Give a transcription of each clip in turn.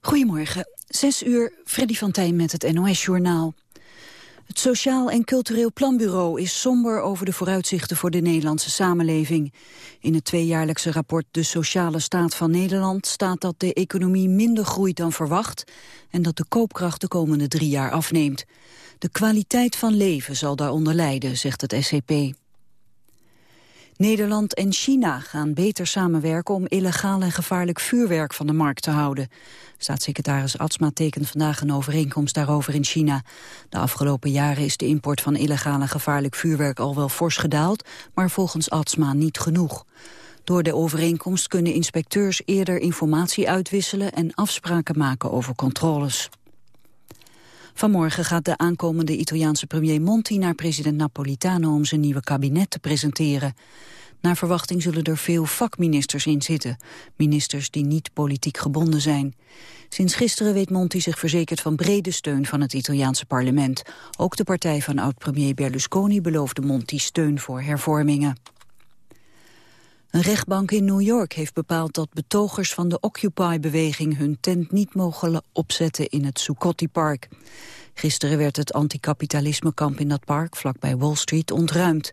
Goedemorgen, 6 uur, Freddy van Tijn met het NOS-journaal. Het Sociaal en Cultureel Planbureau is somber over de vooruitzichten voor de Nederlandse samenleving. In het tweejaarlijkse rapport De Sociale Staat van Nederland staat dat de economie minder groeit dan verwacht en dat de koopkracht de komende drie jaar afneemt. De kwaliteit van leven zal daaronder lijden, zegt het SCP. Nederland en China gaan beter samenwerken om illegaal en gevaarlijk vuurwerk van de markt te houden. Staatssecretaris Atsma tekent vandaag een overeenkomst daarover in China. De afgelopen jaren is de import van illegaal en gevaarlijk vuurwerk al wel fors gedaald, maar volgens Atsma niet genoeg. Door de overeenkomst kunnen inspecteurs eerder informatie uitwisselen en afspraken maken over controles. Vanmorgen gaat de aankomende Italiaanse premier Monti naar president Napolitano om zijn nieuwe kabinet te presenteren. Naar verwachting zullen er veel vakministers in zitten. Ministers die niet politiek gebonden zijn. Sinds gisteren weet Monti zich verzekerd van brede steun van het Italiaanse parlement. Ook de partij van oud-premier Berlusconi beloofde Monti steun voor hervormingen. Een rechtbank in New York heeft bepaald dat betogers van de Occupy-beweging hun tent niet mogen opzetten in het Zuccotti-park. Gisteren werd het anticapitalismekamp in dat park, vlakbij Wall Street, ontruimd.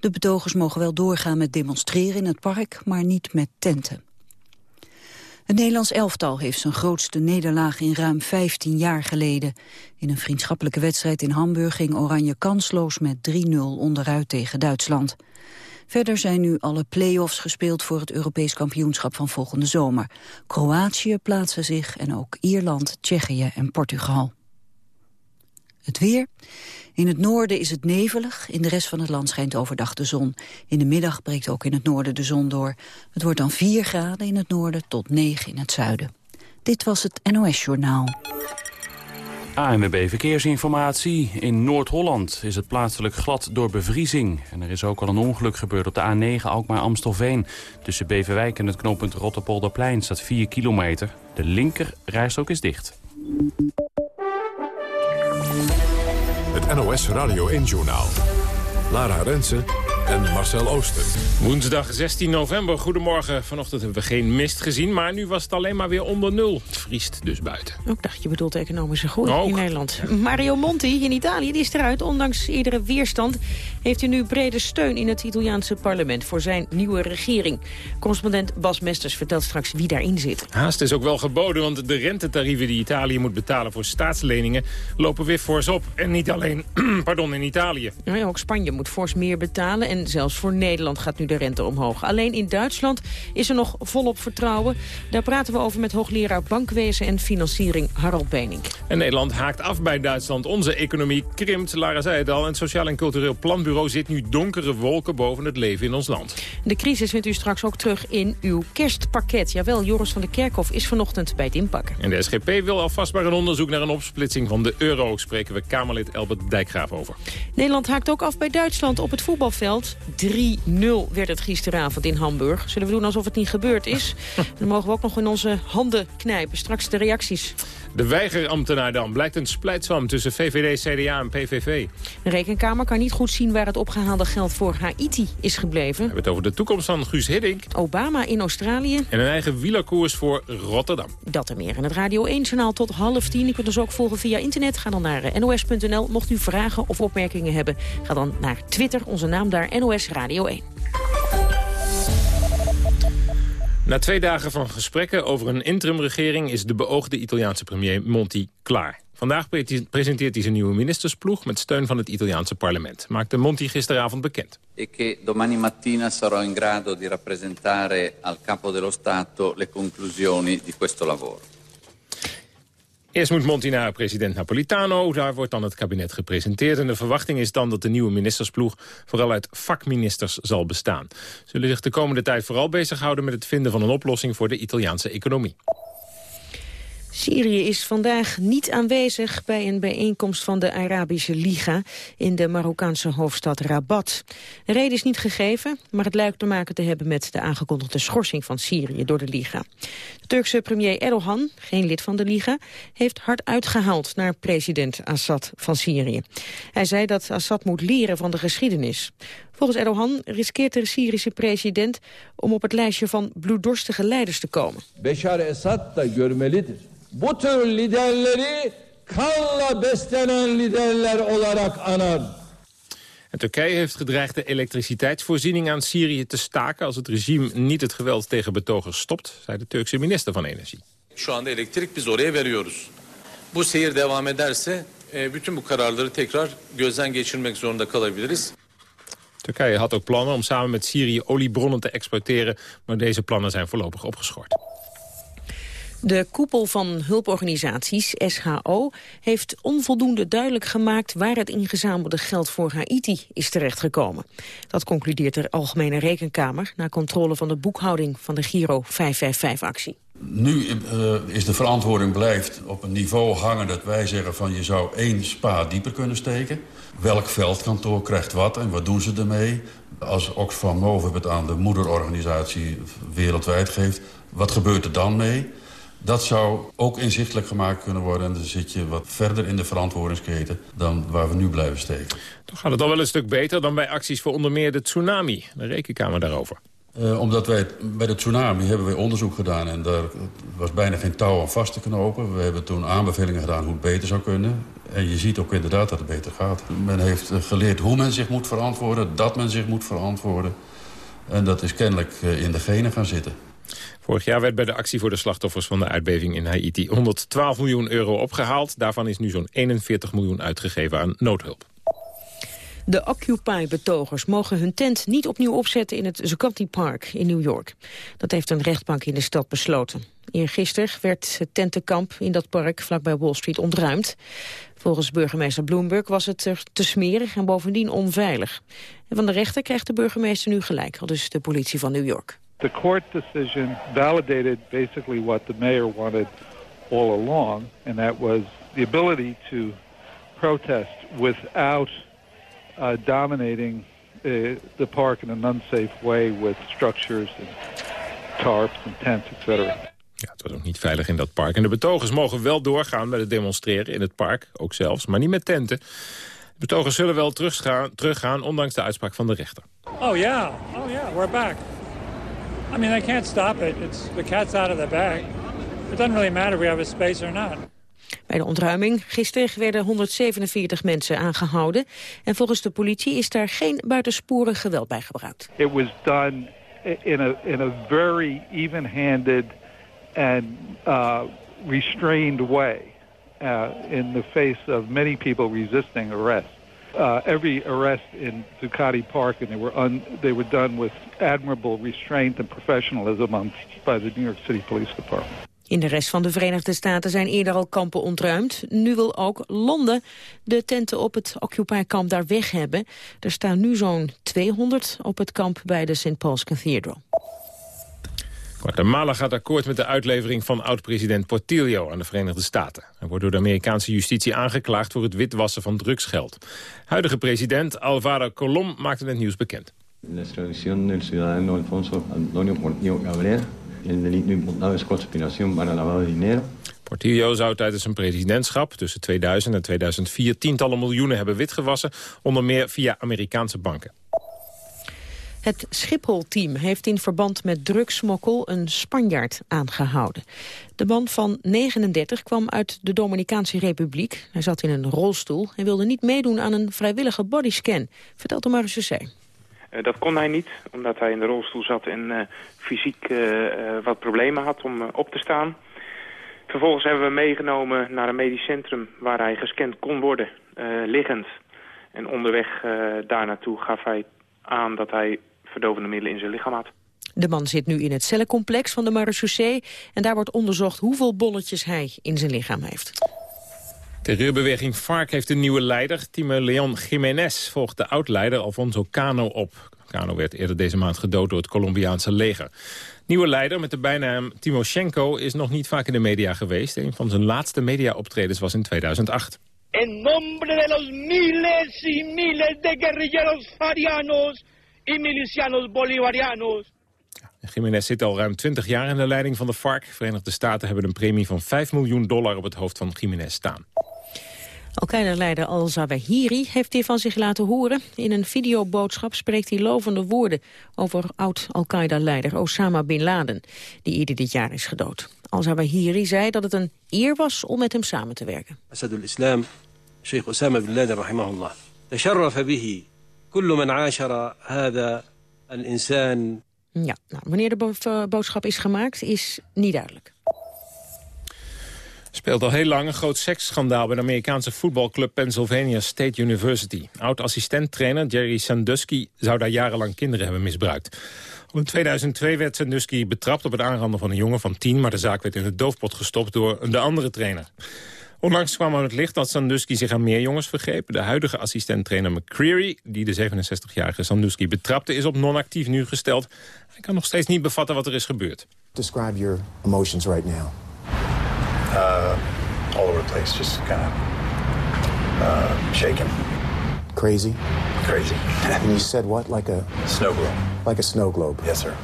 De betogers mogen wel doorgaan met demonstreren in het park, maar niet met tenten. Het Nederlands elftal heeft zijn grootste nederlaag in ruim 15 jaar geleden. In een vriendschappelijke wedstrijd in Hamburg ging Oranje kansloos met 3-0 onderuit tegen Duitsland. Verder zijn nu alle play-offs gespeeld voor het Europees kampioenschap van volgende zomer. Kroatië plaatsen zich en ook Ierland, Tsjechië en Portugal. Het weer. In het noorden is het nevelig, in de rest van het land schijnt overdag de zon. In de middag breekt ook in het noorden de zon door. Het wordt dan 4 graden in het noorden tot 9 in het zuiden. Dit was het NOS Journaal. ANWB Verkeersinformatie. In Noord-Holland is het plaatselijk glad door bevriezing. En er is ook al een ongeluk gebeurd op de A9 Alkmaar-Amstelveen. Tussen Beverwijk en het knooppunt Rotterpolderplein staat 4 kilometer. De linker rijstrook is dicht. Het NOS Radio 1-journaal. Lara Rensen en Marcel Ooster. Woensdag 16 november, goedemorgen. Vanochtend hebben we geen mist gezien, maar nu was het alleen maar weer onder nul. Het vriest dus buiten. Ook dacht je bedoelt economische groei in Nederland. Mario Monti in Italië die is eruit. Ondanks iedere weerstand heeft hij nu brede steun in het Italiaanse parlement voor zijn nieuwe regering. Correspondent Bas Mesters vertelt straks wie daarin zit. Haast is ook wel geboden, want de rentetarieven die Italië moet betalen voor staatsleningen lopen weer fors op. En niet alleen pardon, in Italië. ja, ook Spanje moet fors meer betalen en zelfs voor Nederland gaat nu de rente omhoog. Alleen in Duitsland is er nog volop vertrouwen. Daar praten we over met hoogleraar bankwezen en financiering Harold Bening. En Nederland haakt af bij Duitsland. Onze economie krimpt, Lara zei het al. En het Sociaal en Cultureel Planbureau zit nu donkere wolken boven het leven in ons land. De crisis vindt u straks ook terug in uw kerstpakket. Jawel, Joris van der Kerkhof is vanochtend bij het inpakken. En de SGP wil alvast maar een onderzoek naar een opsplitsing van de euro. Spreken we Kamerlid Elbert Dijkgraaf over. Nederland haakt ook af bij Duitsland op het voetbalveld. 3-0 werd het gisteravond in Hamburg. Zullen we doen alsof het niet gebeurd is? dan mogen we ook nog in onze handen knijpen. Straks de reacties. De weigerambtenaar dan blijkt een splijtswam tussen VVD, CDA en PVV. De rekenkamer kan niet goed zien waar het opgehaalde geld voor Haiti is gebleven. We hebben het over de toekomst van Guus Hiddink. Obama in Australië. En een eigen wielerkoers voor Rotterdam. Dat en meer in het Radio 1-journaal tot half tien. U kunt ons ook volgen via internet. Ga dan naar nos.nl. Mocht u vragen of opmerkingen hebben, ga dan naar Twitter. Onze naam daar, NOS Radio 1. Na twee dagen van gesprekken over een interimregering... is de beoogde Italiaanse premier Monti klaar. Vandaag presenteert hij zijn nieuwe ministersploeg... met steun van het Italiaanse parlement. Maakte Monti gisteravond bekend. E che domani mattina sarò in grado di rappresentare al Capo dello Stato... le conclusioni di questo lavoro. Eerst moet Monti naar president Napolitano. Daar wordt dan het kabinet gepresenteerd. En de verwachting is dan dat de nieuwe ministersploeg vooral uit vakministers zal bestaan. Zullen zich de komende tijd vooral bezighouden met het vinden van een oplossing voor de Italiaanse economie. Syrië is vandaag niet aanwezig bij een bijeenkomst van de Arabische Liga in de Marokkaanse hoofdstad Rabat. De reden is niet gegeven, maar het lijkt te maken te hebben met de aangekondigde schorsing van Syrië door de Liga. De Turkse premier Erdogan, geen lid van de Liga, heeft hard uitgehaald naar president Assad van Syrië. Hij zei dat Assad moet leren van de geschiedenis. Volgens Erdogan riskeert de Syrische president om op het lijstje van bloeddorstige leiders te komen. Beşar Esad da görmelidir. Bu tür liderleri kanla beslenen liderler olarak anar. En Turkije heeft gedreigd de elektriciteitsvoorziening aan Syrië te staken... als het regime niet het geweld tegen betogers stopt, zei de Turkse minister van Energie. Şu anda elektrik biz oraya veriyoruz. Bu seyir devam ederse e, bütün bu kararları tekrar gözden geçirmek zorunda kalabiliriz. Turkije had ook plannen om samen met Syrië oliebronnen te exporteren... maar deze plannen zijn voorlopig opgeschort. De koepel van hulporganisaties, SHO, heeft onvoldoende duidelijk gemaakt waar het ingezamelde geld voor Haiti is terechtgekomen. Dat concludeert de Algemene Rekenkamer na controle van de boekhouding van de Giro 555-actie. Nu uh, is de verantwoording blijft op een niveau hangen dat wij zeggen van je zou één spa dieper kunnen steken. Welk veldkantoor krijgt wat en wat doen ze ermee? Als Oxfam Novib het aan de moederorganisatie wereldwijd geeft, wat gebeurt er dan mee? Dat zou ook inzichtelijk gemaakt kunnen worden. En dan zit je wat verder in de verantwoordingsketen dan waar we nu blijven steken. Toch gaat het al wel een stuk beter dan bij acties voor onder meer de tsunami. De rekenkamer daarover. Uh, omdat wij bij de tsunami hebben wij onderzoek gedaan... en daar was bijna geen touw aan vast te knopen. We hebben toen aanbevelingen gedaan hoe het beter zou kunnen. En je ziet ook inderdaad dat het beter gaat. Men heeft geleerd hoe men zich moet verantwoorden, dat men zich moet verantwoorden. En dat is kennelijk uh, in de genen gaan zitten. Vorig jaar werd bij de actie voor de slachtoffers van de aardbeving in Haiti 112 miljoen euro opgehaald. Daarvan is nu zo'n 41 miljoen uitgegeven aan noodhulp. De Occupy-betogers mogen hun tent niet opnieuw opzetten in het Zuccotti Park in New York. Dat heeft een rechtbank in de stad besloten. Eergisteren werd het tentenkamp in dat park vlakbij Wall Street ontruimd. Volgens burgemeester Bloomberg was het er te smerig en bovendien onveilig. En van de rechter krijgt de burgemeester nu gelijk, al dus de politie van New York. The court decision validated basically what the mayor wanted all along, and that was the ability to protest without uh, dominating uh, the park in an unsafe way with structures and tarps and tents, etc. Ja, het was ook niet veilig in dat park. En de betogers mogen wel doorgaan met het demonstreren in het park, ook zelfs, maar niet met tenten. De betogers zullen wel teruggaan, teruggaan, ondanks de uitspraak van de rechter. Oh ja, oh ja, we're back. I mean, they can't stop it. It's the cat's out of the bag. It doesn't really matter if we have a space or not. Bij de ontruiming gisteren werden 147 mensen aangehouden. En volgens de politie is daar geen buitensporig geweld bij gebruikt. It was done in a, in a very even-handed and uh, restrained way. Uh, in the face of many people resisting arrest. Uh, every arrest in Zuccotti Park, and they were un, they were done with admirable restraint and professionalism on, by the New York City Police Department. In de rest van de Verenigde Staten zijn eerder al kampen ontruimd. Nu wil ook Londen de tenten op het Occupy-kamp daar weg hebben. Er staan nu zo'n 200 op het kamp bij de St. Paul's Cathedral. Guatemala gaat akkoord met de uitlevering van oud-president Portillo aan de Verenigde Staten. Hij wordt door de Amerikaanse justitie aangeklaagd voor het witwassen van drugsgeld. Huidige president Alvaro Colom maakte het nieuws bekend. La extradición del ciudadano Alfonso Antonio Portillo Cabrera. El delito imputado es conspiración para lavado de dinero. Portillo zou tijdens zijn presidentschap tussen 2000 en 2004 tientallen miljoenen hebben witgewassen, onder meer via Amerikaanse banken. Het Schiphol-team heeft in verband met drugsmokkel een Spanjaard aangehouden. De man van 39 kwam uit de Dominicaanse Republiek. Hij zat in een rolstoel en wilde niet meedoen aan een vrijwillige bodyscan, vertelt de marechaussee. Uh, dat kon hij niet, omdat hij in de rolstoel zat en uh, fysiek uh, wat problemen had om op te staan. Vervolgens hebben we meegenomen naar een medisch centrum waar hij gescand kon worden, liggend. En onderweg daar naartoe gaf hij aan dat hij verdovende middelen in zijn lichaam had. De man zit nu in het cellencomplex van de marechaussee... en daar wordt onderzocht hoeveel bolletjes hij in zijn lichaam heeft. De terreurbeweging FARC heeft een nieuwe leider. Timo Leon Jiménez volgt de oud-leider Alfonso Cano op. Cano werd eerder deze maand gedood door het Colombiaanse leger. Nieuwe leider met de bijnaam Timoshenko is nog niet vaak in de media geweest. Een van zijn laatste media-optredens was in 2008. En nombre de los miles y miles de guerrilleros farianos y milicianos bolivarianos. Jiménez zit al ruim 20 jaar in de leiding van de FARC. Verenigde Staten hebben een premie van 5 miljoen dollar op het hoofd van Jiménez staan. Al-Qaeda-leider al-Zawahiri heeft hier van zich laten horen. In een videoboodschap spreekt hij lovende woorden over oud-Al-Qaeda-leider Osama Bin Laden, die eerder dit jaar is gedood. Al-Zawahiri zei dat het een eer was om met hem samen te werken. islam Sheikh Osama Bin Laden rahimahullah. تشرف به كل من عاشر هذا الإنسان Ja, nou, wanneer de boodschap is gemaakt is niet duidelijk. Speelt al heel lang een groot seksschandaal bij de Amerikaanse voetbalclub Pennsylvania State University. Oud-assistent-trainer Jerry Sandusky zou daar jarenlang kinderen hebben misbruikt. Al in 2002 werd Sandusky betrapt op het aanranden van een jongen van tien... maar de zaak werd in het doofpot gestopt door de andere trainer. Onlangs kwam aan het licht dat Sandusky zich aan meer jongens vergreep. De huidige assistent-trainer McCreary, die de 67-jarige Sandusky betrapte... is op non-actief nu gesteld. Hij kan nog steeds niet bevatten wat er is gebeurd. Describe your emotions right now. Uh, all over the place, just kind of uh, shaking. Crazy? Crazy. and you said what? Like a... Snow globe. Like a snow globe? Yes, sir.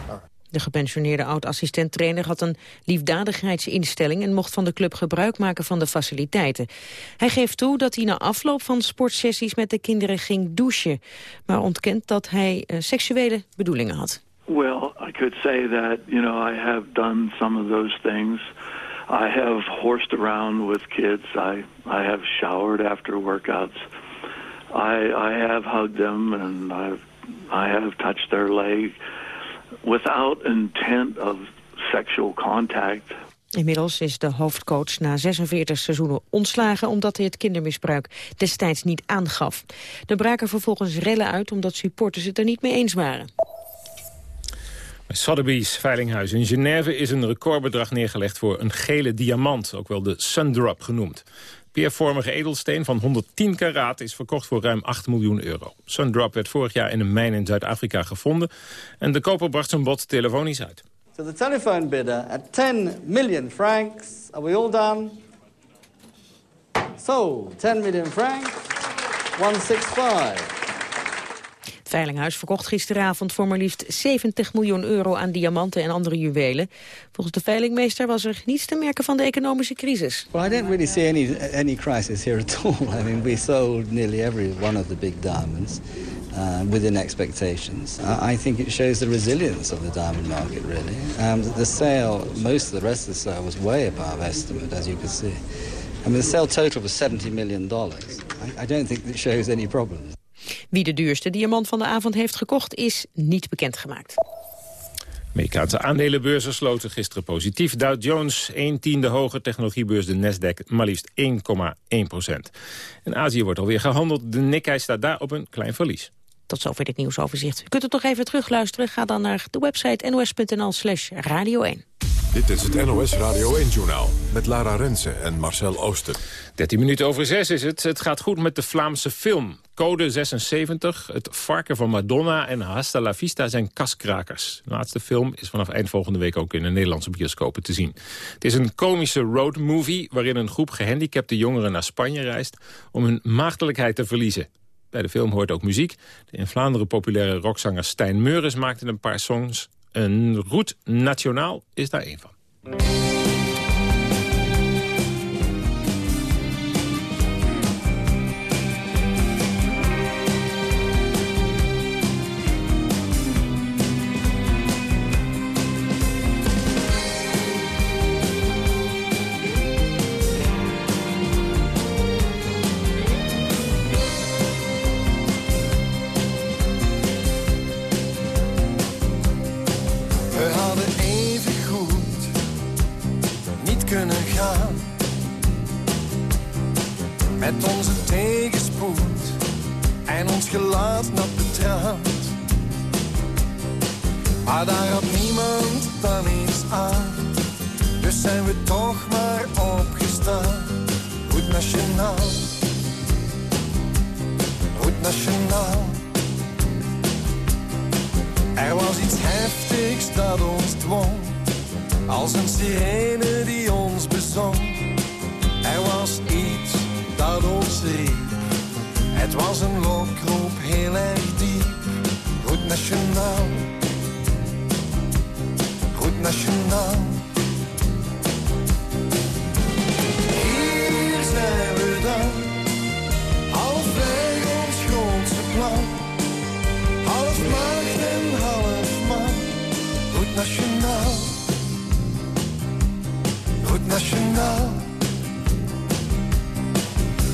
De gepensioneerde oud-assistent-trainer had een liefdadigheidsinstelling... en mocht van de club gebruik maken van de faciliteiten. Hij geeft toe dat hij na afloop van sportsessies met de kinderen ging douchen... maar ontkent dat hij uh, seksuele bedoelingen had. Well, I could say that, you know, I have done some of those things. I have horsed around with kids. I, I have showered after workouts. I, I have hugged them and I've, I have touched their leg without intent of sexual contact. Inmiddels is de hoofdcoach na 46 seizoenen ontslagen... omdat hij het kindermisbruik destijds niet aangaf. Er braken vervolgens rellen uit omdat supporters het er niet mee eens waren. Bij Sotheby's Veilinghuis in Genève is een recordbedrag neergelegd voor een gele diamant, ook wel de Sundrop genoemd. Peervormige edelsteen van 110 karaat is verkocht voor ruim 8 miljoen euro. Sundrop werd vorig jaar in een mijn in Zuid-Afrika gevonden en de koper bracht zijn bod telefonisch uit. So the telephone bidder at 10 million francs. Are we all done? So, 10 million francs, 165. Veilinghuis verkocht gisteravond voor maar liefst 70 miljoen euro aan diamanten en andere juwelen. Volgens de veilingmeester was er niets te merken van de economische crisis. Well, I don't really see any, any crisis here at all. I mean, we sold nearly every one of the big diamonds. Uh, within expectations. I, think it shows the resilience of the diamond market, really. Um, the sale, most of the rest of the sale was way above estimate, as you can see. I mean, the sale total was $70 million. I, I don't think it shows any problems. Wie de duurste diamant van de avond heeft gekocht is niet bekendgemaakt. Amerikaanse aandelenbeurzen sloten gisteren positief. Dow Jones 1 tiende hoger, technologiebeurs de Nasdaq maar liefst 1,1 procent. In Azië wordt alweer gehandeld, de Nikkei staat daar op een klein verlies. Tot zover dit nieuwsoverzicht. U kunt het nog even terugluisteren. Ga dan naar de website nos.nl slash radio 1. Dit is het NOS Radio 1-journaal met Lara Rensen en Marcel Ooster. 13 minuten over 6 is het. Het gaat goed met de Vlaamse film. Code 76, Het varken van Madonna en Hasta la Vista zijn kaskrakers. De laatste film is vanaf eind volgende week ook in de Nederlandse bioscopen te zien. Het is een komische roadmovie waarin een groep gehandicapte jongeren naar Spanje reist... om hun maagdelijkheid te verliezen. Bij de film hoort ook muziek. De in Vlaanderen populaire rockzanger Stijn Meuris maakte een paar songs. Een Route Nationaal is daar één van.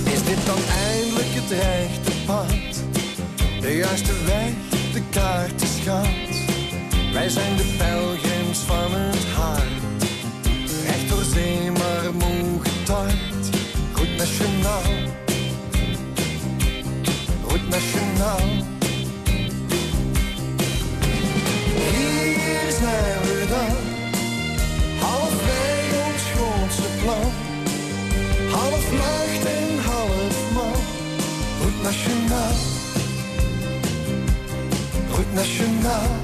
Is dit dan eindelijk het rechte pad? De juiste weg, de kaartenschat. Wij zijn de pelgrims van het hart. Recht door zee, maar moe getart. Goed nationaal. Goed nationaal. Hier zijn we dan. Half macht en half man. Goed nationaal. Goed nationaal.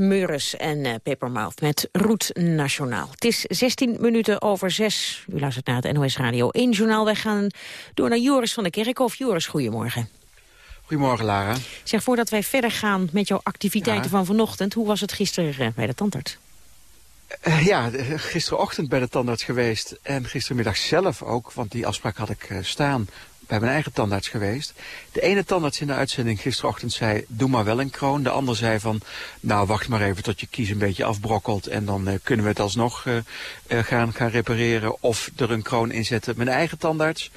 Meures en eh, Papermouth met Roet Nationaal. Het is 16 minuten over 6. U luistert naar het NOS Radio 1 journaal. Wij gaan door naar Joris van der Kerkhof. Joris, goedemorgen. Goedemorgen, Lara. Zeg, voordat wij verder gaan met jouw activiteiten Ja. van vanochtend... hoe was het gisteren eh, bij de tandarts? Eh, ja, gisterochtend bij de tandarts geweest en gistermiddag zelf ook, want die afspraak had ik staan bij mijn eigen tandarts geweest. De ene tandarts in de uitzending gisterochtend zei, doe maar wel een kroon. De ander zei van, nou wacht maar even tot je kies een beetje afbrokkelt en dan eh, kunnen we het alsnog eh, eh, gaan, gaan repareren of er een kroon in zetten. Mijn eigen tandarts,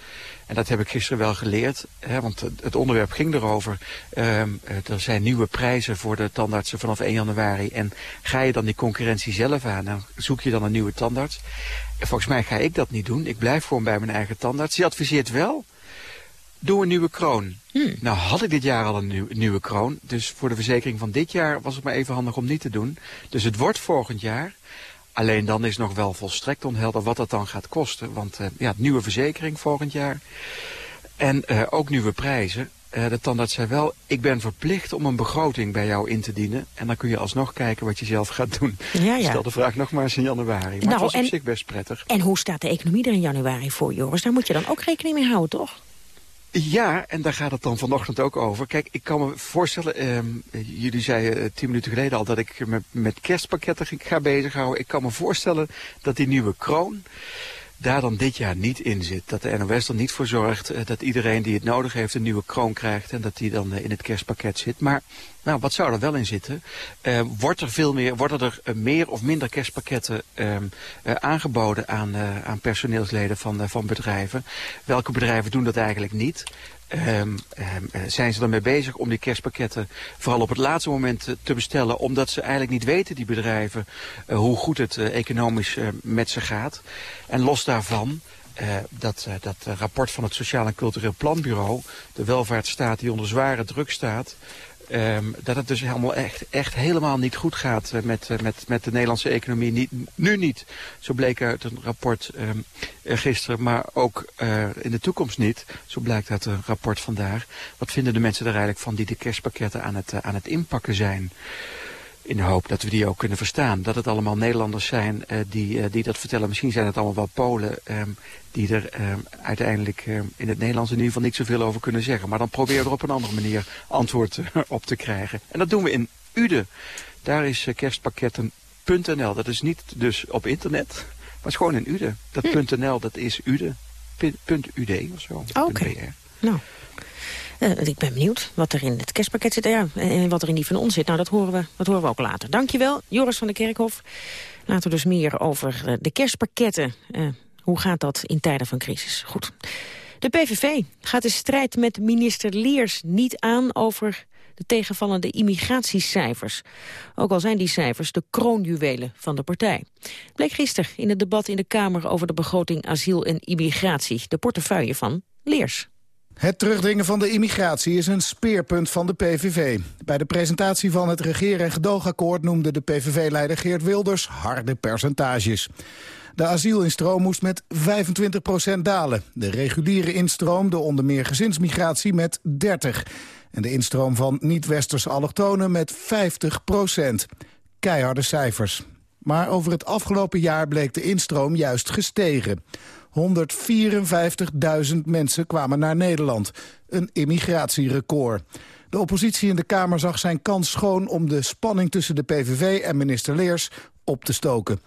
en dat heb ik gisteren wel geleerd, hè, want het- onderwerp ging erover. ehm, eh, er zijn nieuwe prijzen voor de tandartsen vanaf 1 januari. En ga je dan die concurrentie zelf aan, dan zoek je dan een nieuwe tandarts. En volgens mij ga ik dat niet doen. Ik blijf gewoon bij mijn eigen tandarts. Die adviseert wel, doe een nieuwe kroon. Nou had ik dit jaar al een nieuw- nieuwe kroon. Dus voor de verzekering van dit jaar was het maar even handig om niet te doen. Dus het wordt volgend jaar. Alleen dan is nog wel volstrekt onhelder wat dat dan gaat kosten. Want eh, ja, nieuwe verzekering volgend jaar. En eh, ook nieuwe prijzen. Eh, de tandarts zei wel, ik ben verplicht om een begroting bij jou in te dienen. En dan kun je alsnog kijken wat je zelf gaat doen. Ja, ja. Stel de vraag nog maar eens in januari. Maar Nou, was en- op zich best prettig. En hoe staat de economie er in januari voor, Joris? Daar moet je dan ook rekening mee houden, toch? Ja, en daar gaat het dan vanochtend ook over. Kijk, ik kan me voorstellen, ehm, jullie zeiden eh, tien minuten geleden al dat ik me met kerstpakketten ga bezighouden. Ik kan me voorstellen dat die nieuwe kroon daar dan dit jaar niet in zit. Dat de NOS er niet voor zorgt eh, dat iedereen die het nodig heeft een nieuwe kroon krijgt en dat die dan eh, in het kerstpakket zit. Maar nou, wat zou er wel in zitten? Eh, wordt er veel meer, worden er meer of minder kerstpakketten ehm, eh, aangeboden aan, aan personeelsleden van, van bedrijven? Welke bedrijven doen dat eigenlijk niet? Ehm, ehm, eh, zijn ze ermee bezig om die kerstpakketten vooral op het laatste moment eh, te bestellen, omdat ze eigenlijk niet weten, die bedrijven, eh, hoe goed het economisch met ze gaat. En los daarvan, dat, dat rapport van het Sociaal en Cultureel Planbureau, de welvaartsstaat die onder zware druk staat, ehm, dat het dus helemaal echt, echt helemaal niet goed gaat eh, met, eh, met, met de Nederlandse economie. Niet, nu niet, zo bleek uit een rapport eh, gisteren, maar ook in de toekomst niet. Zo blijkt uit een rapport vandaag. Wat vinden de mensen er eigenlijk van die de kerstpakketten aan het, aan het inpakken zijn? In de hoop dat we die ook kunnen verstaan. Dat het allemaal Nederlanders zijn die, die dat vertellen. Misschien zijn het allemaal wel Polen ehm, die er ehm, uiteindelijk ehm, in het Nederlands in ieder geval niet zoveel over kunnen zeggen. Maar dan proberen we er op een andere manier antwoord eh, op te krijgen. En dat doen we in Ude. Daar is eh, kerstpakketten.nl. Dat is niet dus op internet, maar het is gewoon in Ude. Dat .nl, dat is Ude. .ud of zo. Oké. .br. Nou, eh, ik ben benieuwd wat er in het kerstpakket zit. Ja, en wat er in die van ons zit, nou, dat horen we, dat horen we ook later. Dankjewel, Joris van der Kerkhof. Later dus meer over eh, de kerstpakketten. Eh, hoe gaat dat in tijden van crisis? Goed. De PVV gaat de strijd met minister Leers niet aan over de tegenvallende immigratiecijfers. Ook al zijn die cijfers de kroonjuwelen van de partij. Bleek gisteren in het debat in de Kamer over de begroting asiel en immigratie. De portefeuille van Leers. Het terugdringen van de immigratie is een speerpunt van de PVV. Bij de presentatie van het regeer- en gedoogakkoord noemde de PVV-leider Geert Wilders harde percentages. De asielinstroom moest met 25% dalen. De reguliere instroom, de onder meer gezinsmigratie, met 30. En de instroom van niet-westerse allochtonen met 50% Keiharde cijfers. Maar over het afgelopen jaar bleek de instroom juist gestegen. 154.000 mensen kwamen naar Nederland. Een immigratierecord. De oppositie in de Kamer zag zijn kans schoon om de spanning tussen de PVV en minister Leers op te stoken.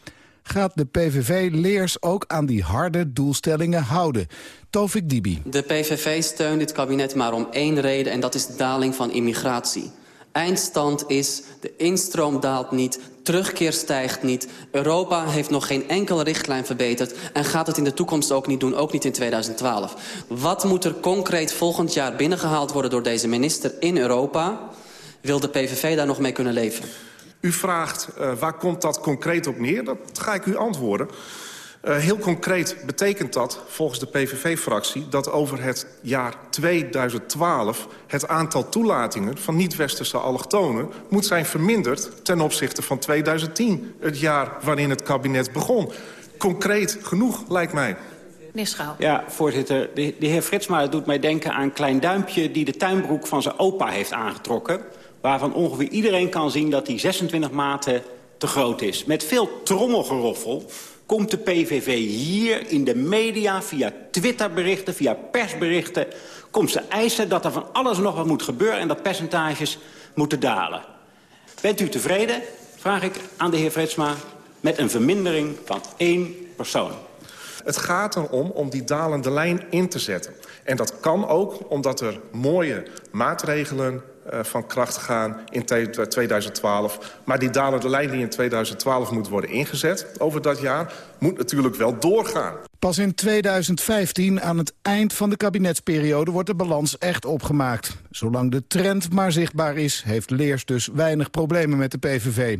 Gaat de PVV Leers ook aan die harde doelstellingen houden? Tovik Dibi. De PVV steunt dit kabinet maar om één reden en dat is de daling van immigratie. Eindstand is, de instroom daalt niet, terugkeer stijgt niet. Europa heeft nog geen enkele richtlijn verbeterd... en gaat het in de toekomst ook niet doen, ook niet in 2012. Wat moet er concreet volgend jaar binnengehaald worden door deze minister in Europa? Wil de PVV daar nog mee kunnen leven? U vraagt uh, waar komt dat concreet op neer? Dat ga ik u antwoorden. Uh, heel concreet betekent dat, volgens de PVV-fractie... dat over het jaar 2012 het aantal toelatingen van niet-westerse allochtonen... moet zijn verminderd ten opzichte van 2010, het jaar waarin het kabinet begon. Concreet genoeg, lijkt mij. Meneer Schaal. Ja, voorzitter. De, de heer Fritsma doet mij denken aan Klein Duimpje... die de tuinbroek van zijn opa heeft aangetrokken... waarvan ongeveer iedereen kan zien dat die 26 maten te groot is. Met veel trommelgeroffel komt de PVV hier in de media, via Twitterberichten, via persberichten... komt ze eisen dat er van alles nog wat moet gebeuren... en dat percentages moeten dalen. Bent u tevreden, vraag ik aan de heer Fritsma... met een vermindering van één persoon? Het gaat erom om die dalende lijn in te zetten. En dat kan ook omdat er mooie maatregelen van kracht gaan in 2012. Maar die dalende lijn die in 2012 moet worden ingezet over dat jaar... moet natuurlijk wel doorgaan. Pas in 2015, aan het eind van de kabinetsperiode, wordt de balans echt opgemaakt. Zolang de trend maar zichtbaar is, heeft Leers dus weinig problemen met de PVV.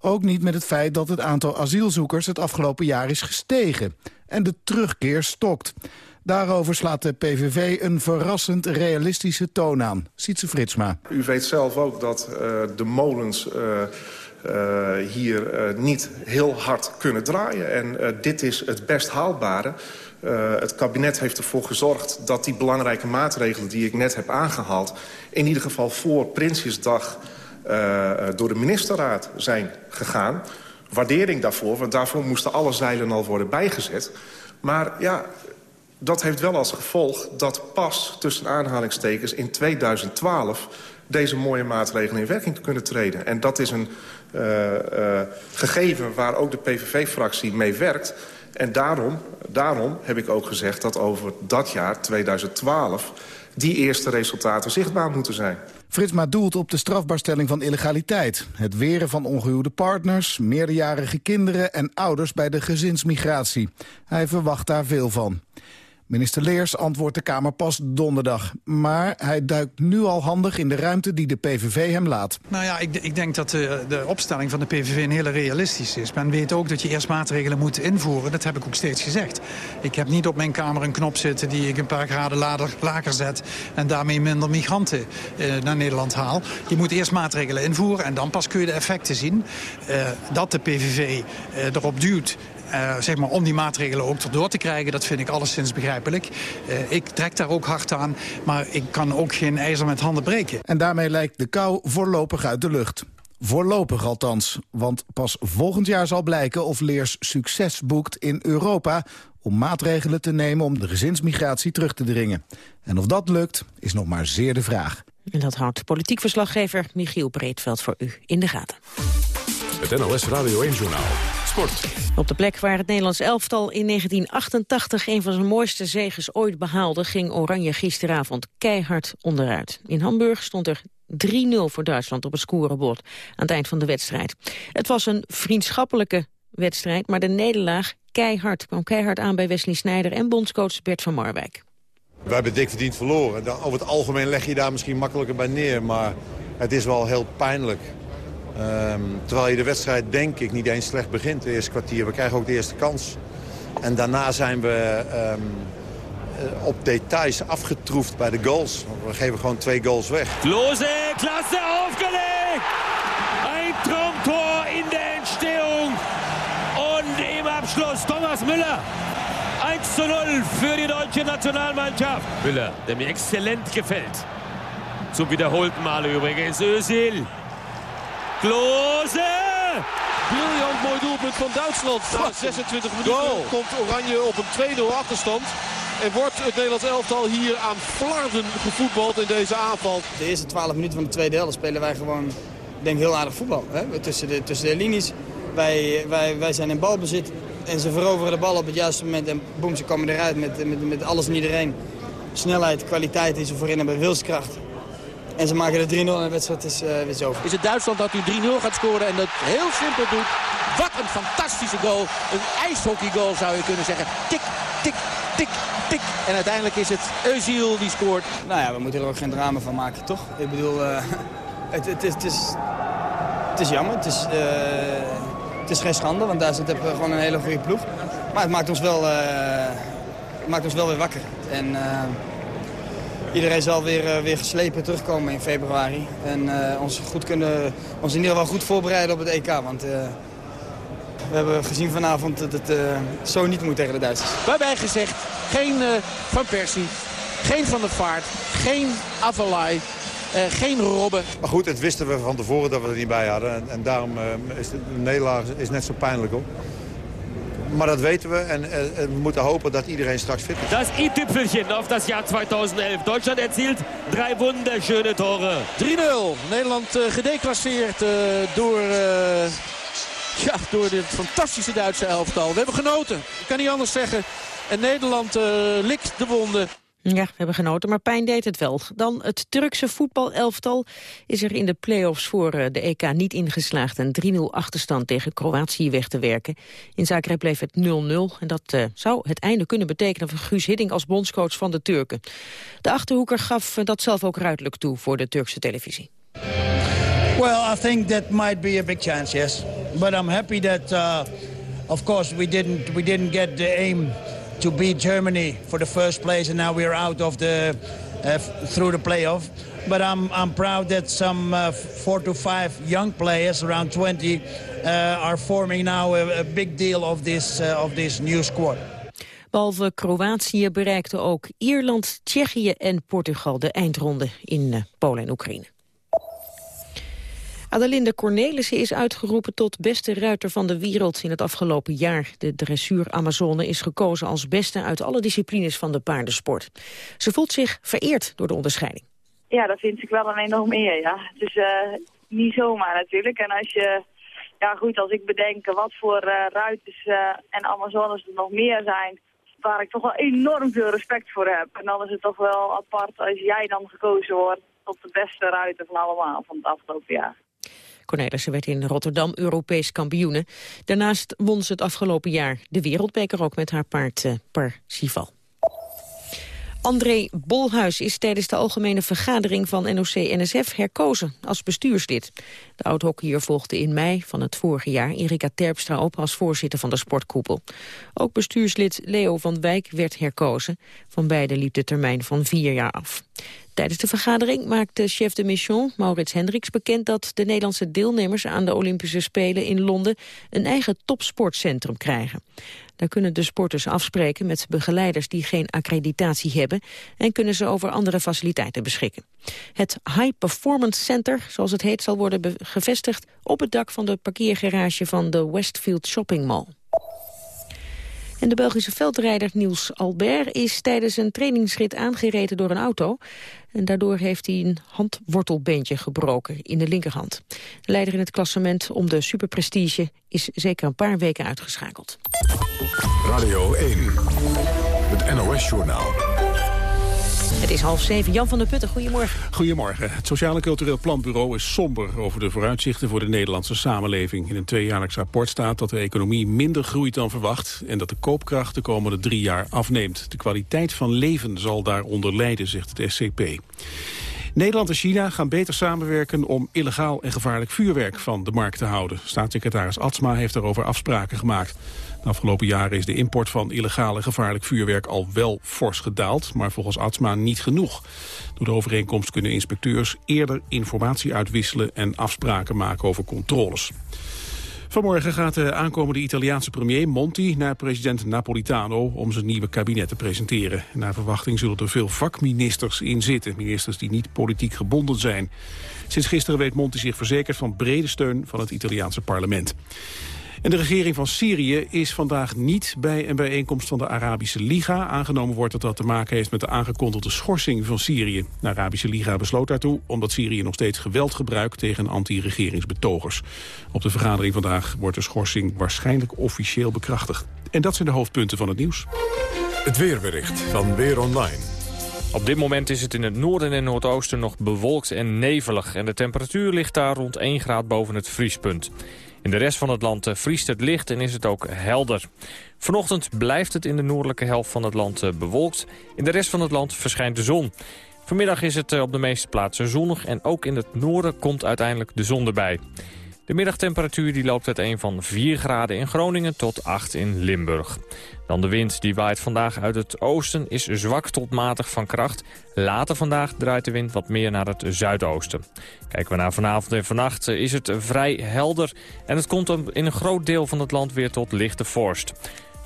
Ook niet met het feit dat het aantal asielzoekers het afgelopen jaar is gestegen. En de terugkeer stokt. Daarover slaat de PVV een verrassend realistische toon aan. Sietse Fritsma. U weet zelf ook dat uh, de molens uh, uh, hier niet heel hard kunnen draaien. En dit is het best haalbare. het kabinet heeft ervoor gezorgd dat die belangrijke maatregelen... die ik net heb aangehaald... in ieder geval voor Prinsjesdag door de ministerraad zijn gegaan waardering daarvoor, want daarvoor moesten alle zeilen al worden bijgezet. Maar ja, dat heeft wel als gevolg dat pas tussen aanhalingstekens in 2012 deze mooie maatregelen in werking kunnen treden. En dat is een uh, uh, gegeven waar ook de PVV-fractie mee werkt. En daarom, daarom heb ik ook gezegd dat over dat jaar, 2012... die eerste resultaten zichtbaar moeten zijn. Fritsma doelt op de strafbaarstelling van illegaliteit. Het weren van ongehuwde partners, meerderjarige kinderen en ouders bij de gezinsmigratie. Hij verwacht daar veel van. Minister Leers antwoordt de Kamer pas donderdag. Maar hij duikt nu al handig in de ruimte die de PVV hem laat. Nou ja, ik, ik denk dat de, de, opstelling van de PVV een hele realistische is. Men weet ook dat je eerst maatregelen moet invoeren. Dat heb ik ook steeds gezegd. Ik heb niet op mijn Kamer een knop zitten die ik een paar graden lager, lager zet... en daarmee minder migranten eh, naar Nederland haal. Je moet eerst maatregelen invoeren en dan pas kun je de effecten zien. Eh, dat de PVV eh, erop duwt uh, zeg maar, om die maatregelen ook erdoor te krijgen. Dat vind ik alleszins begrijpelijk. Uh, ik trek daar ook hard aan, maar ik kan ook geen ijzer met handen breken. En daarmee lijkt de kou voorlopig uit de lucht. Voorlopig althans, want pas volgend jaar zal blijken of Leers succes boekt in Europa om maatregelen te nemen om de gezinsmigratie terug te dringen. En of dat lukt, is nog maar zeer de vraag. En dat houdt politiek verslaggever Michiel Breedveld voor u in de gaten. Het NOS Radio 1-journaal. Sport. Op de plek waar het Nederlands elftal in 1988 een van zijn mooiste zegens ooit behaalde... ging Oranje gisteravond keihard onderuit. In Hamburg stond er 3-0 voor Duitsland op het scorebord aan het eind van de wedstrijd. Het was een vriendschappelijke wedstrijd, maar de nederlaag keihard kwam keihard aan bij Wesley Sneijder en bondscoach Bert van Marwijk. We hebben dik verdiend verloren. Over het algemeen leg je daar misschien makkelijker bij neer, maar het is wel heel pijnlijk. Um, terwijl je de wedstrijd denk ik niet eens slecht begint, het eerste kwartier. We krijgen ook de eerste kans. En daarna zijn we um, op details afgetroefd bij de goals. We geven gewoon twee goals weg. Klose, klasse aufgelegt! Ein Traumtor in der Entstehung. Und im Abschluss Thomas Müller. 1 zu 0 für die deutsche Nationalmannschaft. Müller, der mir exzellent gefällt. Zum wiederholten Male übrigens Özil. Klose! Briljant mooi doelpunt van Duitsland. Na 26 minuten komt Oranje op een 2-0 achterstand. En wordt het Nederlands elftal hier aan flarden gevoetbald in deze aanval. De eerste 12 minuten van de tweede helft spelen wij gewoon denk heel aardig voetbal. Hè? Tussen, de, tussen de linies. Wij, wij, wij zijn in balbezit. En ze veroveren de bal op het juiste moment. En boem, ze komen eruit met, met, met alles en iedereen. Snelheid, kwaliteit die ze voorin hebben, wilskracht. En ze maken de 3-0 en de wedstrijd is, uh, is over. Is het Duitsland dat nu 3-0 gaat scoren en dat heel simpel doet. Wat een fantastische goal. Een ijshockeygoal zou je kunnen zeggen. Tik, tik, tik, tik. En uiteindelijk is het Özil die scoort. Nou ja, we moeten er ook geen drama van maken, toch? Ik bedoel, uh, het, het, is, het, is, het is jammer. Het is, uh, het is geen schande, want Duitsland heeft gewoon een hele goede ploeg. Maar het maakt ons wel, het maakt ons wel weer wakker. En iedereen zal weer, uh, weer geslepen terugkomen in februari. En uh, ons, goed kunnen, ons in ieder geval goed voorbereiden op het EK. Want uh, we hebben gezien vanavond dat het zo niet moet tegen de Duitsers. Waarbij gezegd, geen Van Persie, geen Van der Vaart, geen Avalai. geen Robben. Maar goed, het wisten we van tevoren dat we er niet bij hadden. En, en daarom is de nederlaag is net zo pijnlijk op. Maar dat weten we en, en, we moeten hopen dat iedereen straks fit is. Das i-Tüpfelchen auf das Jahr 2011. Deutschland erzielt drei wunderschöne Tore. 3-0. Nederland uh, gedeclasseerd uh, door, uh, ja, door dit fantastische Duitse elftal. We hebben genoten. Ik kan niet anders zeggen. En Nederland likt de wonden. Ja, we hebben genoten, maar pijn deed het wel. Dan het Turkse voetbalelftal is er in de play-offs voor de EK niet ingeslaagd... een 3-0 achterstand tegen Kroatië weg te werken. In Zagreb bleef het 0-0 en dat uh, zou het einde kunnen betekenen... voor Guus Hiddink als bondscoach van de Turken. De Achterhoeker gaf dat zelf ook ruidelijk toe voor de Turkse televisie. Well, I think that might be a big chance, yes. But I'm happy that, uh, of course, we didn't, we didn't get the aim to beat Germany for the first place, and now we're out of the uh, through the playoff. But I'm I'm proud that some uh, four to five young players, around 20, uh, are forming now a, a, big deal of this uh, of this new squad. Behalve Kroatië bereikten ook Ierland, Tsjechië en Portugal de eindronde in uh, Polen en Oekraïne. Adelinde Cornelissen is uitgeroepen tot beste ruiter van de wereld in het afgelopen jaar. De dressuur Amazone is gekozen als beste uit alle disciplines van de paardensport. Ze voelt zich vereerd door de onderscheiding. Ja, dat vind ik wel een enorm eer, ja. Het is uh, niet zomaar natuurlijk. En als je, ja goed, als ik bedenk wat voor uh, ruiters uh, en Amazones er nog meer zijn... waar ik toch wel enorm veel respect voor heb. En dan is het toch wel apart als jij dan gekozen wordt tot de beste ruiter van allemaal van het afgelopen jaar. Cornelissen werd in Rotterdam Europees kampioene. Daarnaast won ze het afgelopen jaar de wereldbeker ook met haar paard uh, Parsival. André Bolhuis is tijdens de algemene vergadering van NOC-NSF herkozen als bestuurslid. De oud-hockeyer volgde in mei van het vorige jaar Erika Terpstra op als voorzitter van de sportkoepel. Ook bestuurslid Leo van Wijk werd herkozen. Van beide liep de termijn van vier jaar af. Tijdens de vergadering maakte chef de mission, Maurits Hendricks, bekend dat de Nederlandse deelnemers aan de Olympische Spelen in Londen een eigen topsportcentrum krijgen. Daar kunnen de sporters afspreken met begeleiders die geen accreditatie hebben en kunnen ze over andere faciliteiten beschikken. Het High Performance Center, zoals het heet, zal worden gevestigd op het dak van de parkeergarage van de Westfield Shopping Mall. En de Belgische veldrijder Niels Albert is tijdens een trainingsrit aangereden door een auto. En daardoor heeft hij een handwortelbeentje gebroken in de linkerhand. De leider in het klassement om de superprestige is zeker een paar weken uitgeschakeld. Radio 1, het NOS-journaal. Het is half zeven. Jan van der Putten, goedemorgen. Goedemorgen. Het Sociaal en Cultureel Planbureau is somber over de vooruitzichten voor de Nederlandse samenleving. In een tweejaarlijks rapport staat dat de economie minder groeit dan verwacht en dat de koopkracht de komende drie jaar afneemt. De kwaliteit van leven zal daaronder lijden, zegt het SCP. Nederland en China gaan beter samenwerken om illegaal en gevaarlijk vuurwerk van de markt te houden. Staatssecretaris Atsma heeft daarover afspraken gemaakt. De afgelopen jaren is de import van illegaal en gevaarlijk vuurwerk al wel fors gedaald, maar volgens Atsma niet genoeg. Door de overeenkomst kunnen inspecteurs eerder informatie uitwisselen en afspraken maken over controles. Vanmorgen gaat de aankomende Italiaanse premier Monti naar president Napolitano om zijn nieuwe kabinet te presenteren. Naar verwachting zullen er veel vakministers in zitten, ministers die niet politiek gebonden zijn. Sinds gisteren weet Monti zich verzekerd van brede steun van het Italiaanse parlement. En de regering van Syrië is vandaag niet bij een bijeenkomst van de Arabische Liga. Aangenomen wordt dat dat te maken heeft met de aangekondigde schorsing van Syrië. De Arabische Liga besloot daartoe omdat Syrië nog steeds geweld gebruikt tegen anti-regeringsbetogers. Op de vergadering vandaag wordt de schorsing waarschijnlijk officieel bekrachtigd. En dat zijn de hoofdpunten van het nieuws. Het weerbericht van Weer Online. Op dit moment is het in het noorden en noordoosten nog bewolkt en nevelig. En de temperatuur ligt daar rond 1 graad boven het vriespunt. In de rest van het land eh, vriest het licht en is het ook helder. Vanochtend blijft het in de noordelijke helft van het land eh, bewolkt. In de rest van het land verschijnt de zon. Vanmiddag is het eh, op de meeste plaatsen zonnig en ook in het noorden komt uiteindelijk de zon erbij. De middagtemperatuur die loopt uiteen van 4 graden in Groningen tot 8 in Limburg. Dan de wind die waait vandaag uit het oosten is zwak tot matig van kracht. Later vandaag draait de wind wat meer naar het zuidoosten. Kijken we naar vanavond en vannacht is het vrij helder... en het komt in een groot deel van het land weer tot lichte vorst.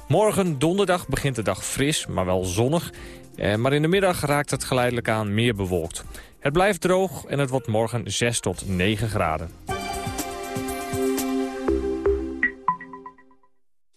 Morgen donderdag begint de dag fris, maar wel zonnig. Eh, maar in de middag raakt het geleidelijk aan meer bewolkt. Het blijft droog en het wordt morgen 6 tot 9 graden.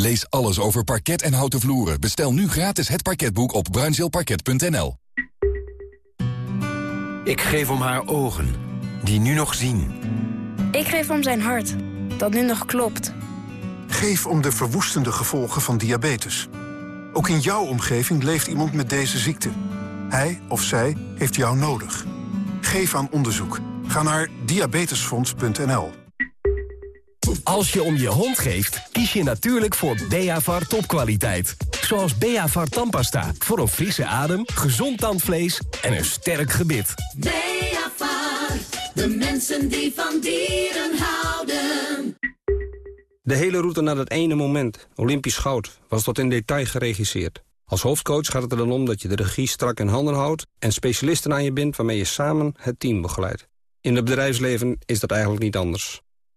Lees alles over parket en houten vloeren. Bestel nu gratis het parketboek op bruinzeelparket.nl. Ik geef om haar ogen, die nu nog zien. Ik geef om zijn hart, dat nu nog klopt. Geef om de verwoestende gevolgen van diabetes. Ook in jouw omgeving leeft iemand met deze ziekte. Hij of zij heeft jou nodig. Geef aan onderzoek. Ga naar diabetesfonds.nl. Als je om je hond geeft, kies je natuurlijk voor Beavar topkwaliteit. Zoals Beavar tandpasta, voor een frisse adem, gezond tandvlees en een sterk gebit. Beavar, de mensen die van dieren houden. De hele route naar dat ene moment, Olympisch goud, was tot in detail geregisseerd. Als hoofdcoach gaat het er dan om dat je de regie strak in handen houdt... en specialisten aan je bindt waarmee je samen het team begeleidt. In het bedrijfsleven is dat eigenlijk niet anders.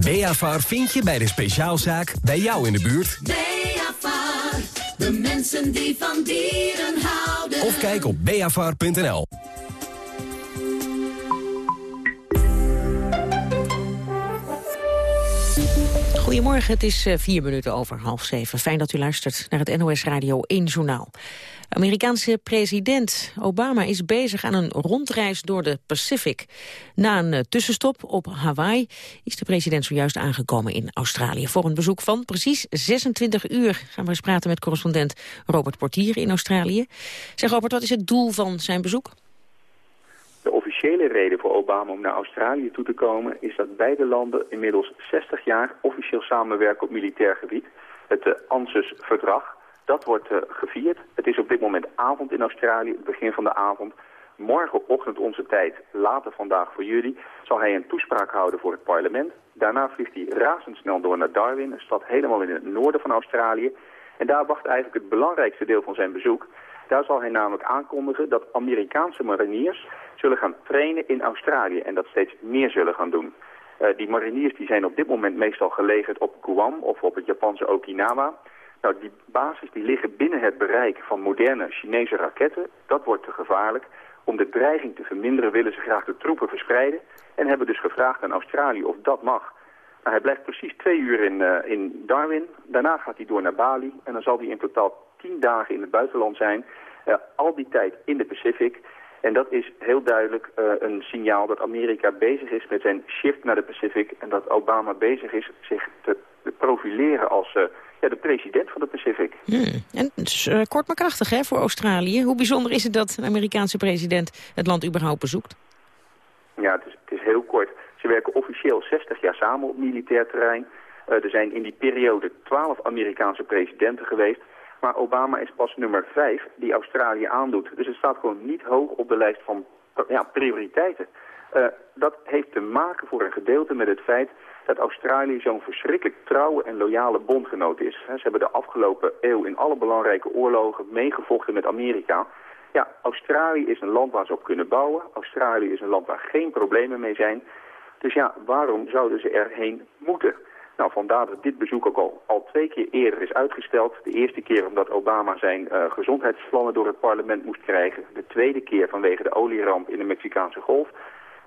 Beavar vind je bij de speciaalzaak bij jou in de buurt. Beavar, de mensen die van dieren houden. Of kijk op beavar.nl. Goedemorgen, het is eh, vier minuten over half zeven. Fijn dat u luistert naar het NOS Radio 1 Journaal. Amerikaanse president Obama is bezig aan een rondreis door de Pacific. Na een eh, tussenstop op Hawaii is de president zojuist aangekomen in Australië. Voor een bezoek van precies 26 uur gaan we eens praten met correspondent Robert Portier in Australië. Zeg Robert, wat is het doel van zijn bezoek? De officiële reden voor Obama om naar Australië toe te komen... is dat beide landen inmiddels 60 jaar officieel samenwerken op militair gebied. Het uh, ANSUS-verdrag. Dat wordt uh, gevierd. Het is op dit moment avond in Australië, het begin van de avond. Morgenochtend onze tijd, later vandaag voor jullie, zal hij een toespraak houden voor het parlement. Daarna vliegt hij razendsnel door naar Darwin, een stad helemaal in het noorden van Australië. En daar wacht eigenlijk het belangrijkste deel van zijn bezoek. Daar zal hij namelijk aankondigen dat Amerikaanse mariniers zullen gaan trainen in Australië en dat steeds meer zullen gaan doen. Uh, die mariniers die zijn op dit moment meestal gelegerd op Guam of op het Japanse Okinawa. Nou, die bases die liggen binnen het bereik van moderne Chinese raketten. Dat wordt te gevaarlijk. Om de dreiging te verminderen willen ze graag de troepen verspreiden. En hebben dus gevraagd aan Australië of dat mag. Nou, hij blijft precies twee uur in, uh, in Darwin. Daarna gaat hij door naar Bali. En dan zal hij in totaal tien dagen in het buitenland zijn. Uh, al die tijd in de Pacific. En dat is heel duidelijk uh, een signaal dat Amerika bezig is met zijn shift naar de Pacific. En dat Obama bezig is zich te profileren als uh, ja, de president van de Pacific. Hmm. En uh, kort maar krachtig hè, voor Australië. Hoe bijzonder is het dat een Amerikaanse president het land überhaupt bezoekt? Ja, het is, het is heel kort. Ze werken officieel 60 jaar samen op militair terrein. Uh, er zijn in die periode 12 Amerikaanse presidenten geweest. Maar Obama is pas nummer 5 die Australië aandoet. Dus het staat gewoon niet hoog op de lijst van ja, prioriteiten. Uh, dat heeft te maken voor een gedeelte met het feit dat Australië zo'n verschrikkelijk trouwe en loyale bondgenoot is. Ze hebben de afgelopen eeuw in alle belangrijke oorlogen meegevochten met Amerika. Ja, Australië is een land waar ze op kunnen bouwen. Australië is een land waar geen problemen mee zijn. Dus ja, waarom zouden ze erheen moeten? Nou, vandaar dat dit bezoek ook al, al twee keer eerder is uitgesteld. De eerste keer omdat Obama zijn uh, gezondheidsplannen door het parlement moest krijgen. De tweede keer vanwege de olieramp in de Mexicaanse golf.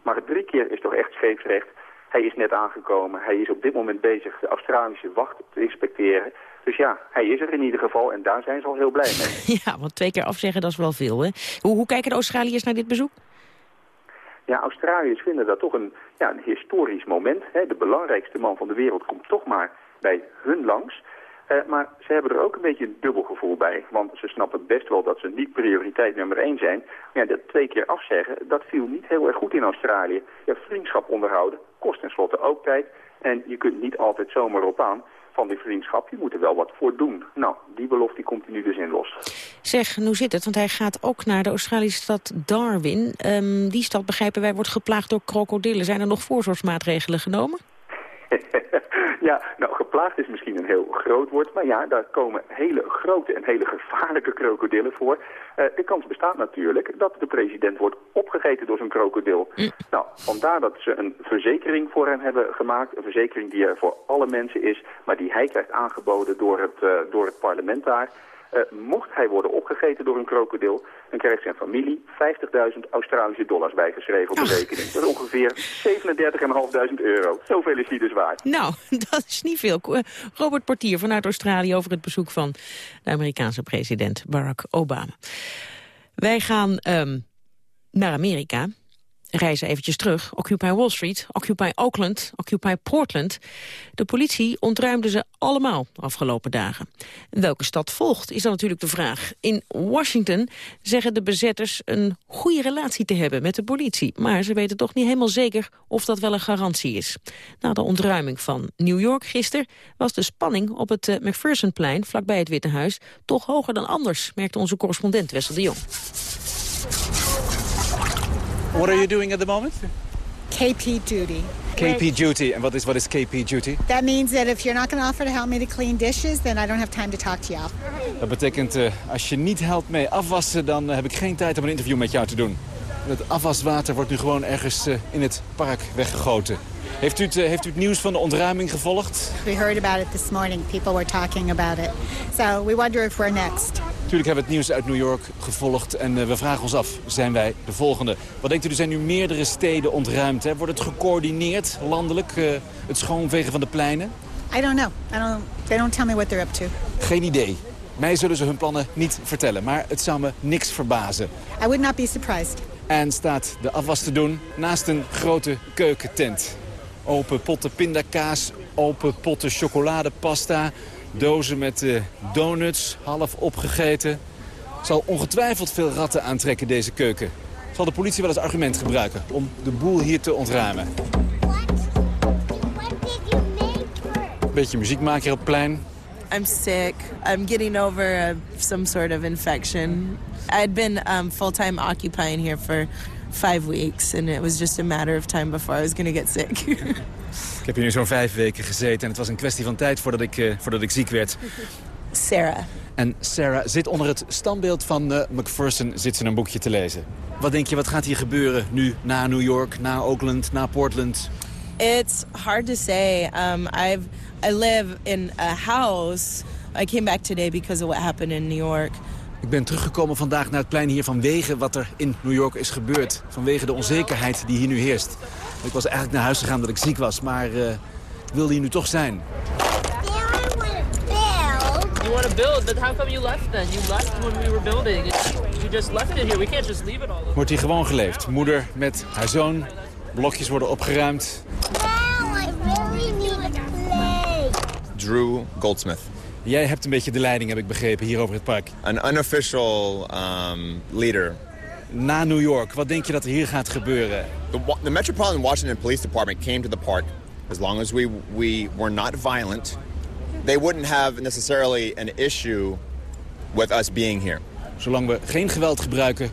Maar het drie keer is toch echt scheepsrecht. Hij is net aangekomen. Hij is op dit moment bezig de Australische wacht te inspecteren. Dus ja, hij is er in ieder geval en daar zijn ze al heel blij mee. ja, want twee keer afzeggen, dat is wel veel, hè? Hoe, hoe kijken de Australiërs naar dit bezoek? Ja, Australiërs vinden dat toch een, ja, een historisch moment. Hè. De belangrijkste man van de wereld komt toch maar bij hun langs. Uh, maar ze hebben er ook een beetje een dubbel gevoel bij. Want ze snappen best wel dat ze niet prioriteit nummer één zijn. Maar ja, dat twee keer afzeggen, dat viel niet heel erg goed in Australië. Vriendschap onderhouden kost tenslotte ook tijd. En je kunt niet altijd zomaar op aan van die vriendschap. Je moet er wel wat voor doen. Nou, die belofte komt nu dus in los. Zeg, hoe zit het? Want hij gaat ook naar de Australische stad Darwin. Um, die stad, begrijpen wij, wordt geplaagd door krokodillen. Zijn er nog voorzorgsmaatregelen genomen? ja, nou, geplaagd is misschien een heel groot woord, maar ja, daar komen hele grote en hele gevaarlijke krokodillen voor. Uh, de kans bestaat natuurlijk dat de president wordt opgegeten door zo'n krokodil. Mm. Nou, vandaar dat ze een verzekering voor hem hebben gemaakt, een verzekering die er voor alle mensen is, maar die hij krijgt aangeboden door het, uh, door het parlement daar. Uh, mocht hij worden opgegeten door een krokodil, dan krijgt zijn familie 50.000 Australische dollars bijgeschreven op de rekening. Dat is ongeveer 37.500 euro. Zoveel is hij dus waard. Nou, dat is niet veel. Robert Portier vanuit Australië over het bezoek van de Amerikaanse president Barack Obama. Wij gaan um, naar Amerika reizen eventjes terug. Occupy Wall Street, Occupy Oakland, Occupy Portland. De politie ontruimde ze allemaal afgelopen dagen. Welke stad volgt, is dan natuurlijk de vraag. In Washington zeggen de bezetters een goede relatie te hebben met de politie. Maar ze weten toch niet helemaal zeker of dat wel een garantie is. Na de ontruiming van New York gisteren... was de spanning op het uh, McPhersonplein, vlakbij het Witte Huis... toch hoger dan anders, merkte onze correspondent Wessel de Jong. What are you doing at the moment? KP duty. KP duty. And what is, what is KP duty? That means that if you're not going to offer to help me to clean dishes, then I don't have time to talk to you. Dat betekent, uh, als je niet helpt mee afwassen, dan uh, heb ik geen tijd om een interview met jou te doen. Het afwaswater wordt nu gewoon ergens uh, in het park weggegoten. Heeft u, het, heeft u het nieuws van de ontruiming gevolgd? We heard about it this morning. People were talking about it. So we wonder if we're next. Natuurlijk hebben we het nieuws uit New York gevolgd en uh, we vragen ons af, zijn wij de volgende? Wat denkt u, er zijn nu meerdere steden ontruimd. Hè? Wordt het gecoördineerd landelijk, uh, het schoonvegen van de pleinen? I don't know. I don't, they don't tell me what they're up to. Geen idee. Mij zullen ze hun plannen niet vertellen, maar het zou me niks verbazen. I would not be surprised. En staat de afwas te doen naast een grote keukentent. Open potten pindakaas, open potten chocoladepasta... dozen met uh, donuts, half opgegeten. Zal ongetwijfeld veel ratten aantrekken, deze keuken. Zal de politie wel als argument gebruiken om de boel hier te ontruimen. Beetje muziek maken op het plein. I'm sick. I'm getting over uh, some sort of infection. I'd been um, full-time occupying here for five weeks. And it was just a matter of time before I was going to get sick. ik heb hier nu zo'n vijf weken gezeten en het was een kwestie van tijd voordat ik, uh, voordat ik ziek werd. Sarah. En Sarah zit onder het standbeeld van uh, McPherson zit ze een boekje te lezen. Wat denk je, wat gaat hier gebeuren nu na New York, na Oakland, na Portland? It's hard to say. Um, I've I live in a house. I came back today because of what happened in New York. Ik ben teruggekomen vandaag naar het plein hier vanwege wat er in New York is gebeurd. Vanwege de onzekerheid die hier nu heerst. Ik was eigenlijk naar huis gegaan dat ik ziek was, maar uh, wilde hier nu toch zijn. You want to build, but how come you left then? You left when we were building. You just left it here. We can't just leave it all. Wordt hier gewoon geleefd. Moeder met haar zoon. Blokjes worden opgeruimd. Drew Goldsmith. Jij hebt een beetje de leiding, heb ik begrepen, hier over het park. An unofficial um, leader. Na New York, wat denk je dat er hier gaat gebeuren? The, the Metropolitan Washington Police Department came to the park. As long as we, we were not violent, they wouldn't have necessarily an issue with us being here. Zolang we geen geweld gebruiken,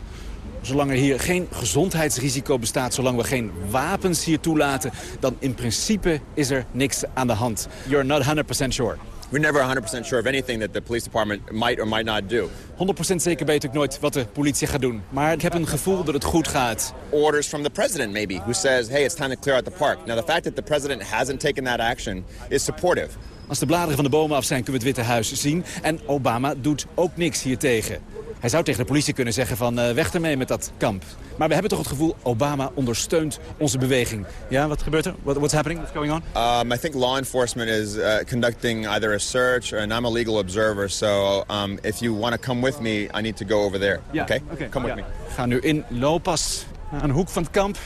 zolang er hier geen gezondheidsrisico bestaat... zolang we geen wapens hier toelaten... dan in principe is er niks aan de hand. You're not 100% sure. We're never 100% sure of anything that the police department might or might not do. 100% zeker weet ik nooit wat de politie gaat doen. Maar ik heb een gevoel dat het goed gaat. Orders from the president maybe, who says, hey, it's time to clear out the park. Now the fact that the president hasn't taken that action is supportive. Als de bladeren van de bomen af zijn, kunnen we het Witte Huis zien. En Obama doet ook niks hiertegen. Hij zou tegen de politie kunnen zeggen van uh, weg ermee met dat kamp. Maar we hebben toch het gevoel, Obama ondersteunt onze beweging. Ja, wat gebeurt er? What, what's happening? What's going on? Um, I think law enforcement is uh, conducting either a search and I'm a legal observer. So um, if you want to come with me, I need to go over there. Ja, okay? okay? Come with me. We gaan nu in Lopas, naar een hoek van het kamp.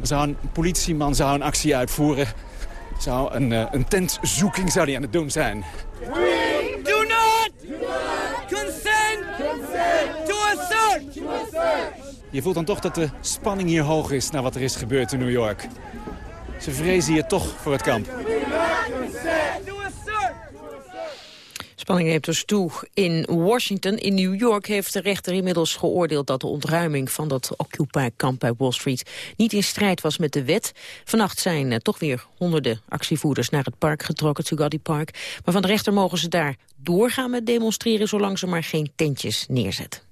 Er zou een politieman zou een actie uitvoeren. Zou een, uh, een tentzoeking zou die aan het doen zijn. We do not, consent, to a search. Je voelt dan toch dat de spanning hier hoog is naar wat er is gebeurd in New York. Ze vrezen hier toch voor het kamp. Spanning neemt dus toe in Washington. In New York heeft de rechter inmiddels geoordeeld dat de ontruiming van dat Occupy-kamp bij Wall Street niet in strijd was met de wet. Vannacht zijn uh, toch weer honderden actievoerders naar het park getrokken, Tugadi Park. Maar van de rechter mogen ze daar doorgaan met demonstreren zolang ze maar geen tentjes neerzetten.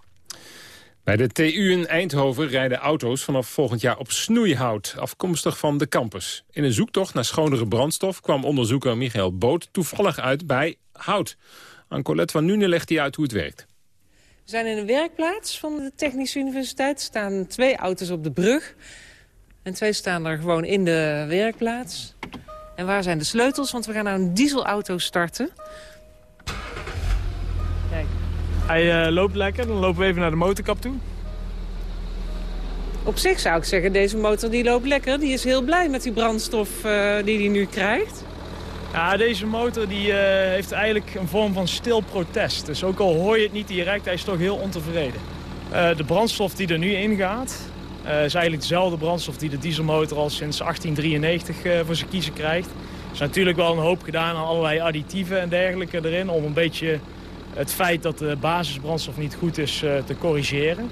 Bij de TU in Eindhoven rijden auto's vanaf volgend jaar op snoeihout, afkomstig van de campus. In een zoektocht naar schonere brandstof kwam onderzoeker Michael Boot toevallig uit bij hout. Aan Colette van Nuenen legt hij uit hoe het werkt. We zijn in een werkplaats van de Technische Universiteit. Er staan twee auto's op de brug. En twee staan er gewoon in de werkplaats. En waar zijn de sleutels? Want we gaan nou een dieselauto starten. Hij uh, loopt lekker, dan lopen we even naar de motorkap toe. Op zich zou ik zeggen, deze motor die loopt lekker. Die is heel blij met die brandstof uh, die hij nu krijgt. Ja, deze motor die, uh, heeft eigenlijk een vorm van stil protest. Dus ook al hoor je het niet direct, hij is toch heel ontevreden. De brandstof die er nu ingaat, uh, is eigenlijk dezelfde brandstof die de dieselmotor al sinds 1893 voor zijn kiezen krijgt. Er is natuurlijk wel een hoop gedaan aan allerlei additieven en dergelijke erin... om een beetje het feit dat de basisbrandstof niet goed is te corrigeren.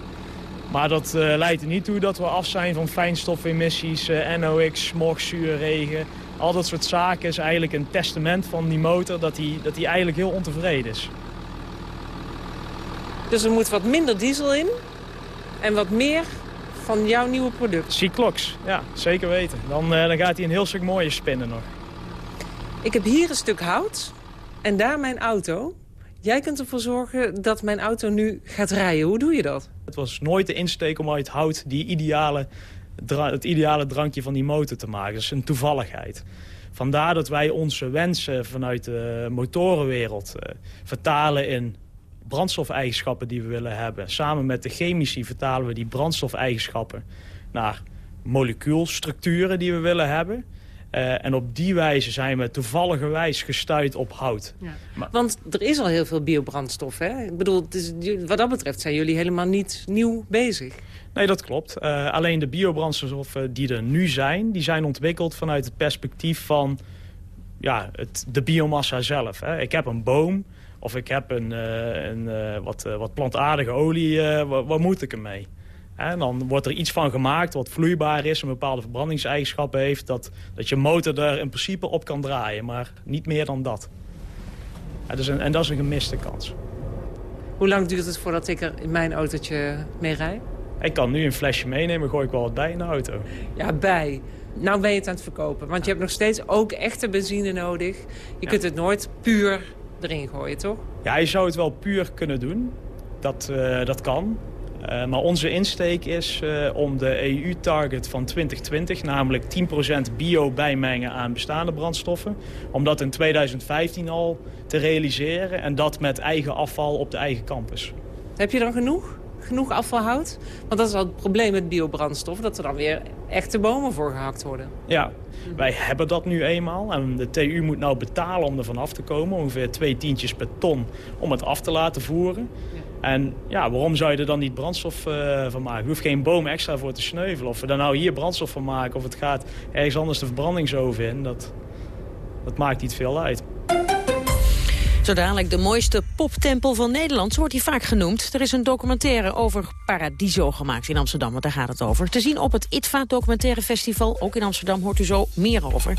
Maar dat leidt er niet toe dat we af zijn van fijnstofemissies, NOx, smog, zuur, regen... Al dat soort zaken is eigenlijk een testament van die motor dat hij dat die eigenlijk heel ontevreden is. Dus er moet wat minder diesel in en wat meer van jouw nieuwe product. Cyclox, ja, zeker weten. Dan, dan gaat hij een heel stuk mooier spinnen nog. Ik heb hier een stuk hout en daar mijn auto. Jij kunt ervoor zorgen dat mijn auto nu gaat rijden. Hoe doe je dat? Het was nooit de insteek om uit hout die ideale het ideale drankje van die motor te maken. Dat is een toevalligheid. Vandaar dat wij onze wensen vanuit de motorenwereld uh, vertalen in brandstofeigenschappen die we willen hebben. Samen met de chemici vertalen we die brandstofeigenschappen naar molecuulstructuren die we willen hebben. Uh, en op die wijze zijn we toevalligerwijs gestuurd op hout. Ja. Maar, Want er is al heel veel biobrandstof. Hè? Ik bedoel, is, wat dat betreft zijn jullie helemaal niet nieuw bezig. Nee, dat klopt. Uh, alleen de biobrandstoffen die er nu zijn... die zijn ontwikkeld vanuit het perspectief van ja, het, de biomassa zelf. Hè. Ik heb een boom of ik heb een, uh, een uh, wat, wat plantaardige olie. Wat, wat, moet ik ermee? En dan wordt er iets van gemaakt wat vloeibaar is... een bepaalde verbrandingseigenschappen heeft... Dat, dat je motor er in principe op kan draaien, maar niet meer dan dat. Ja, dus een, en dat is een gemiste kans. Hoe lang duurt het voordat ik er in mijn autootje mee rijd? Ik kan nu een flesje meenemen, gooi ik wel wat bij in de auto. Ja, bij. Nou ben je het aan het verkopen. Want je hebt nog steeds ook echte benzine nodig. Je kunt het nooit puur erin gooien, toch? Ja, je zou het wel puur kunnen doen. Dat, uh, dat kan. Uh, maar onze insteek is uh, om de EU-target van 2020, namelijk 10% bio bijmengen aan bestaande brandstoffen, om dat in 2015 al te realiseren en dat met eigen afval op de eigen campus. Heb je dan genoeg? Genoeg afval houdt? Want dat is al het probleem met biobrandstof, dat er dan weer echte bomen voor gehakt worden. Ja, wij hebben dat nu eenmaal. En de TU moet nou betalen om er vanaf te komen. Ongeveer twee tientjes per ton om het af te laten voeren. En ja, waarom zou je er dan niet brandstof uh, van maken? Je hoeft geen boom extra voor te sneuvelen. Of we dan nou hier brandstof van maken of het gaat ergens anders de verbrandingsoven in. Dat, dat maakt niet veel uit. Zo dadelijk de mooiste poptempel van Nederland, zo wordt hij vaak genoemd. Er is een documentaire over Paradiso gemaakt in Amsterdam, want daar gaat het over. Te zien op het ITVA Documentaire Festival, ook in Amsterdam, hoort u zo meer over.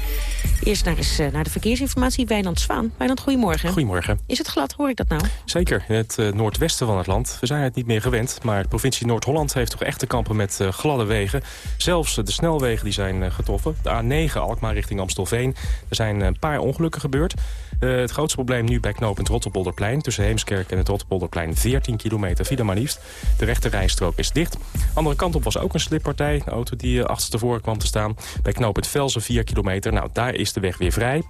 Eerst naar, eens, naar de verkeersinformatie, Wijnand Zwaan. Wijnand, goedemorgen. Goedemorgen. Is het glad, hoor ik dat nou? Zeker, in het uh, noordwesten van het land. We zijn het niet meer gewend, maar de provincie Noord-Holland heeft toch echt te kampen met uh, gladde wegen. Zelfs uh, de snelwegen die zijn getroffen. De A9 Alkmaar richting Amstelveen. Er zijn een paar ongelukken gebeurd. Het grootste probleem nu bij knooppunt Rotterpolderplein. Tussen Heemskerk en het Rotterpolderplein 14 kilometer file maar liefst. De rechte rijstrook is dicht. Andere kant op was ook een slippartij. Een auto die achterstevoren kwam te staan. Bij knooppunt Velsen 4 kilometer. Nou, daar is de weg weer vrij.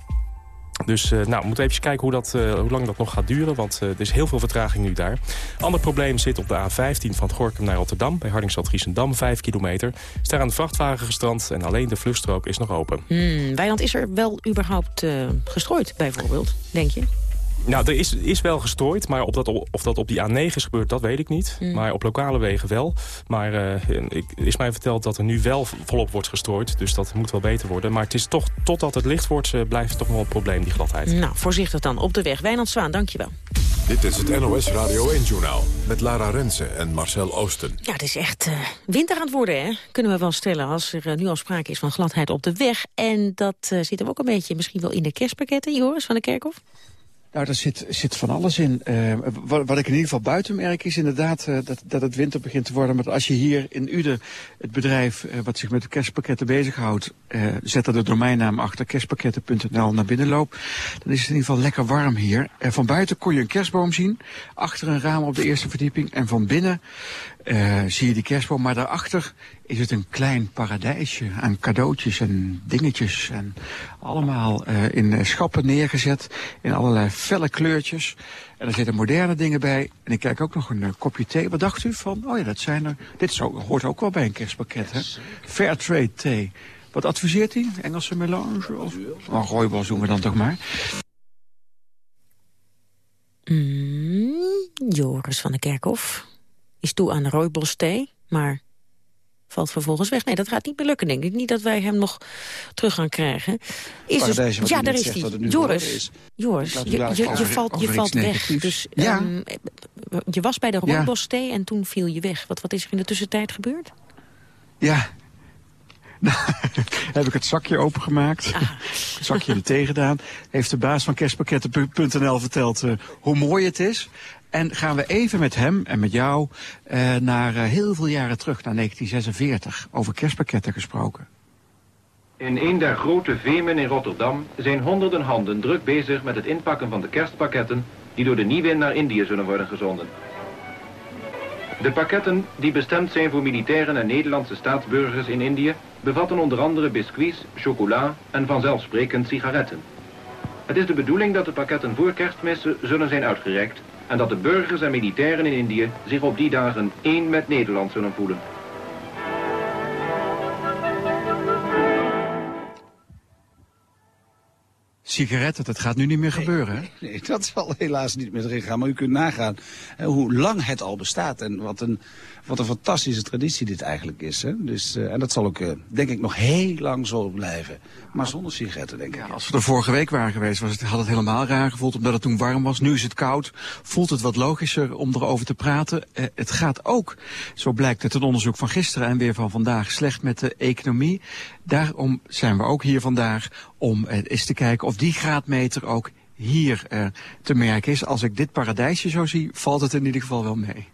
Dus uh, nou, we moeten even kijken hoe, dat, uh, hoe lang dat nog gaat duren. Want uh, er is heel veel vertraging nu daar. Ander probleem zit op de A15 van Gorkum naar Rotterdam. Bij Hardingstad Giesendam, 5 kilometer. Is daar aan de vrachtwagen gestrand en alleen de vluchtstrook is nog open. Hmm, Wijland, is er wel überhaupt gestrooid bijvoorbeeld, denk je? Nou, er is, is wel gestrooid, maar op dat, of dat op die A9 is gebeurd, dat weet ik niet. Mm. Maar op lokale wegen wel. Maar uh, ik, is mij verteld dat er nu wel volop wordt gestrooid. Dus dat moet wel beter worden. Maar het is toch, totdat het licht wordt, uh, blijft het toch wel een probleem, die gladheid. Nou, voorzichtig dan. Op de weg. Wijnand Zwaan, dankjewel. Dit is het NOS Radio 1-journaal met Lara Rensen en Marcel Oosten. Ja, het is echt uh, winter aan het worden, hè? kunnen we wel stellen... als er nu al sprake is van gladheid op de weg. En dat zit er ook een beetje misschien wel in de kerstpakketten, Joris van de Kerkhof? Nou, daar zit, zit van alles in. Uh, wat, wat, ik in ieder geval buiten merk is inderdaad uh, dat, dat het winter begint te worden. Maar als je hier in Uden het bedrijf uh, wat zich met de kerstpakketten bezighoudt... zet er de domeinnaam achter kerstpakketten.nl naar binnen loopt... dan is het in ieder geval lekker warm hier. van buiten kon je een kerstboom zien, achter een raam op de eerste verdieping. En van binnen zie je die kerstboom, maar daarachter is het een klein paradijsje aan cadeautjes en dingetjes. En allemaal uh, in schappen neergezet, in allerlei felle kleurtjes. En er zitten moderne dingen bij. En ik kijk ook nog een uh, kopje thee. Wat dacht u van, oh ja, dat zijn er... Dit hoort ook wel bij een kerstpakket, hè? Fairtrade thee. Wat adviseert hij? Engelse melange? Of oh, rooibos doen we dan toch maar. Mm, Joris van de Kerkhof is toe aan de rooibos thee, maar valt vervolgens weg. Nee, dat gaat niet meer lukken, denk ik. Niet dat wij hem nog terug gaan krijgen. Is dus, ja, daar is hij. Joris, Joris je, je, je, valt, je valt weg. Dus ja. um, je was bij de rooibosthee en toen viel je weg. Wat, wat is er in de tussentijd gebeurd? Ja, nou, heb ik het zakje opengemaakt. Ah. Het zakje er tegen gedaan. Heeft de baas van kerstpakketten.nl verteld uh, hoe mooi het is. En gaan we even met hem en met jou uh, naar uh, heel veel jaren terug, naar 1946, over kerstpakketten gesproken. In een der grote vemen in Rotterdam zijn honderden handen druk bezig met het inpakken van de kerstpakketten die door de Nieuwin naar Indië zullen worden gezonden. De pakketten, die bestemd zijn voor militairen en Nederlandse staatsburgers in Indië, bevatten onder andere biscuits, chocola en vanzelfsprekend sigaretten. Het is de bedoeling dat de pakketten voor kerstmis zullen zijn uitgereikt en dat de burgers en militairen in Indië zich op die dagen één met Nederland zullen voelen. Sigaretten, dat gaat nu niet meer gebeuren, hè? Nee, dat zal helaas niet meer erin gaan. Maar u kunt nagaan hoe lang het al bestaat en wat een wat een fantastische traditie dit eigenlijk is. Hè? Dus, uh, en dat zal ook, uh, denk ik, nog heel lang zo blijven. Maar zonder sigaretten, denk ik. Ja, als we er vorige week waren geweest, was het, had het helemaal raar gevoeld... omdat het toen warm was. Nu is het koud. Voelt het wat logischer om erover te praten. Uh, het gaat ook, zo blijkt uit het onderzoek van gisteren en weer van vandaag... slecht met de economie. Daarom zijn we ook hier vandaag om eens te kijken of die graadmeter ook hier uh, te merken is. Als ik dit paradijsje zo zie, valt het in ieder geval wel mee.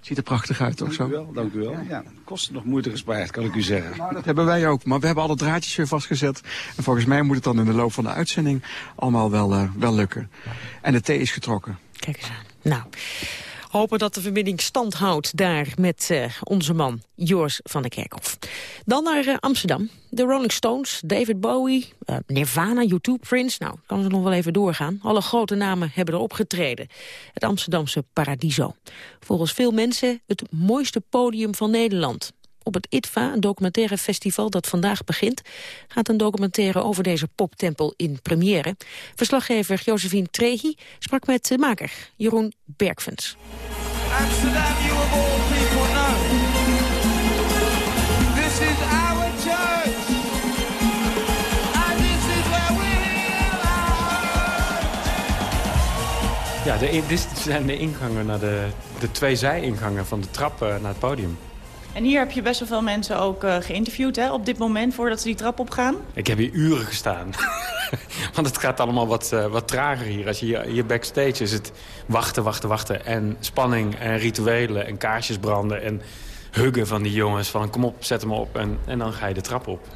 Ziet er prachtig uit, toch zo? Dank u wel, dank u wel. Ja, kost nog moeite gespaard, kan ik u zeggen. Nou, dat hebben wij ook, maar we hebben alle draadjes weer vastgezet. En volgens mij moet het dan in de loop van de uitzending allemaal wel, uh, wel lukken. En de thee is getrokken. Kijk eens aan. Nou, hopen dat de verbinding stand houdt daar met uh, onze man Joris van der Kerkhof. Dan naar uh, Amsterdam. De Rolling Stones, David Bowie, uh, Nirvana, U2, Prince. Nou, kan ze nog wel even doorgaan. Alle grote namen hebben er opgetreden. Het Amsterdamse Paradiso. Volgens veel mensen het mooiste podium van Nederland. Op het ITVA, een documentaire festival dat vandaag begint... gaat een documentaire over deze poptempel in première. Verslaggever Josephine Trehi sprak met de maker Jeroen Bergvens. Amsterdam, you of all people know. This is our church. And this is where we Ja, de, dit zijn de ingangen naar de, de twee zij-ingangen van de trap naar het podium. En hier heb je best wel veel mensen ook uh, geïnterviewd hè, op dit moment voordat ze die trap opgaan. Ik heb hier uren gestaan. Want het gaat allemaal wat, uh, wat trager hier. Als je hier, hier backstage is het wachten, wachten, wachten. En spanning en rituelen en kaarsjes branden en huggen van die jongens. Van kom op, zet hem op en, en dan ga je de trap op.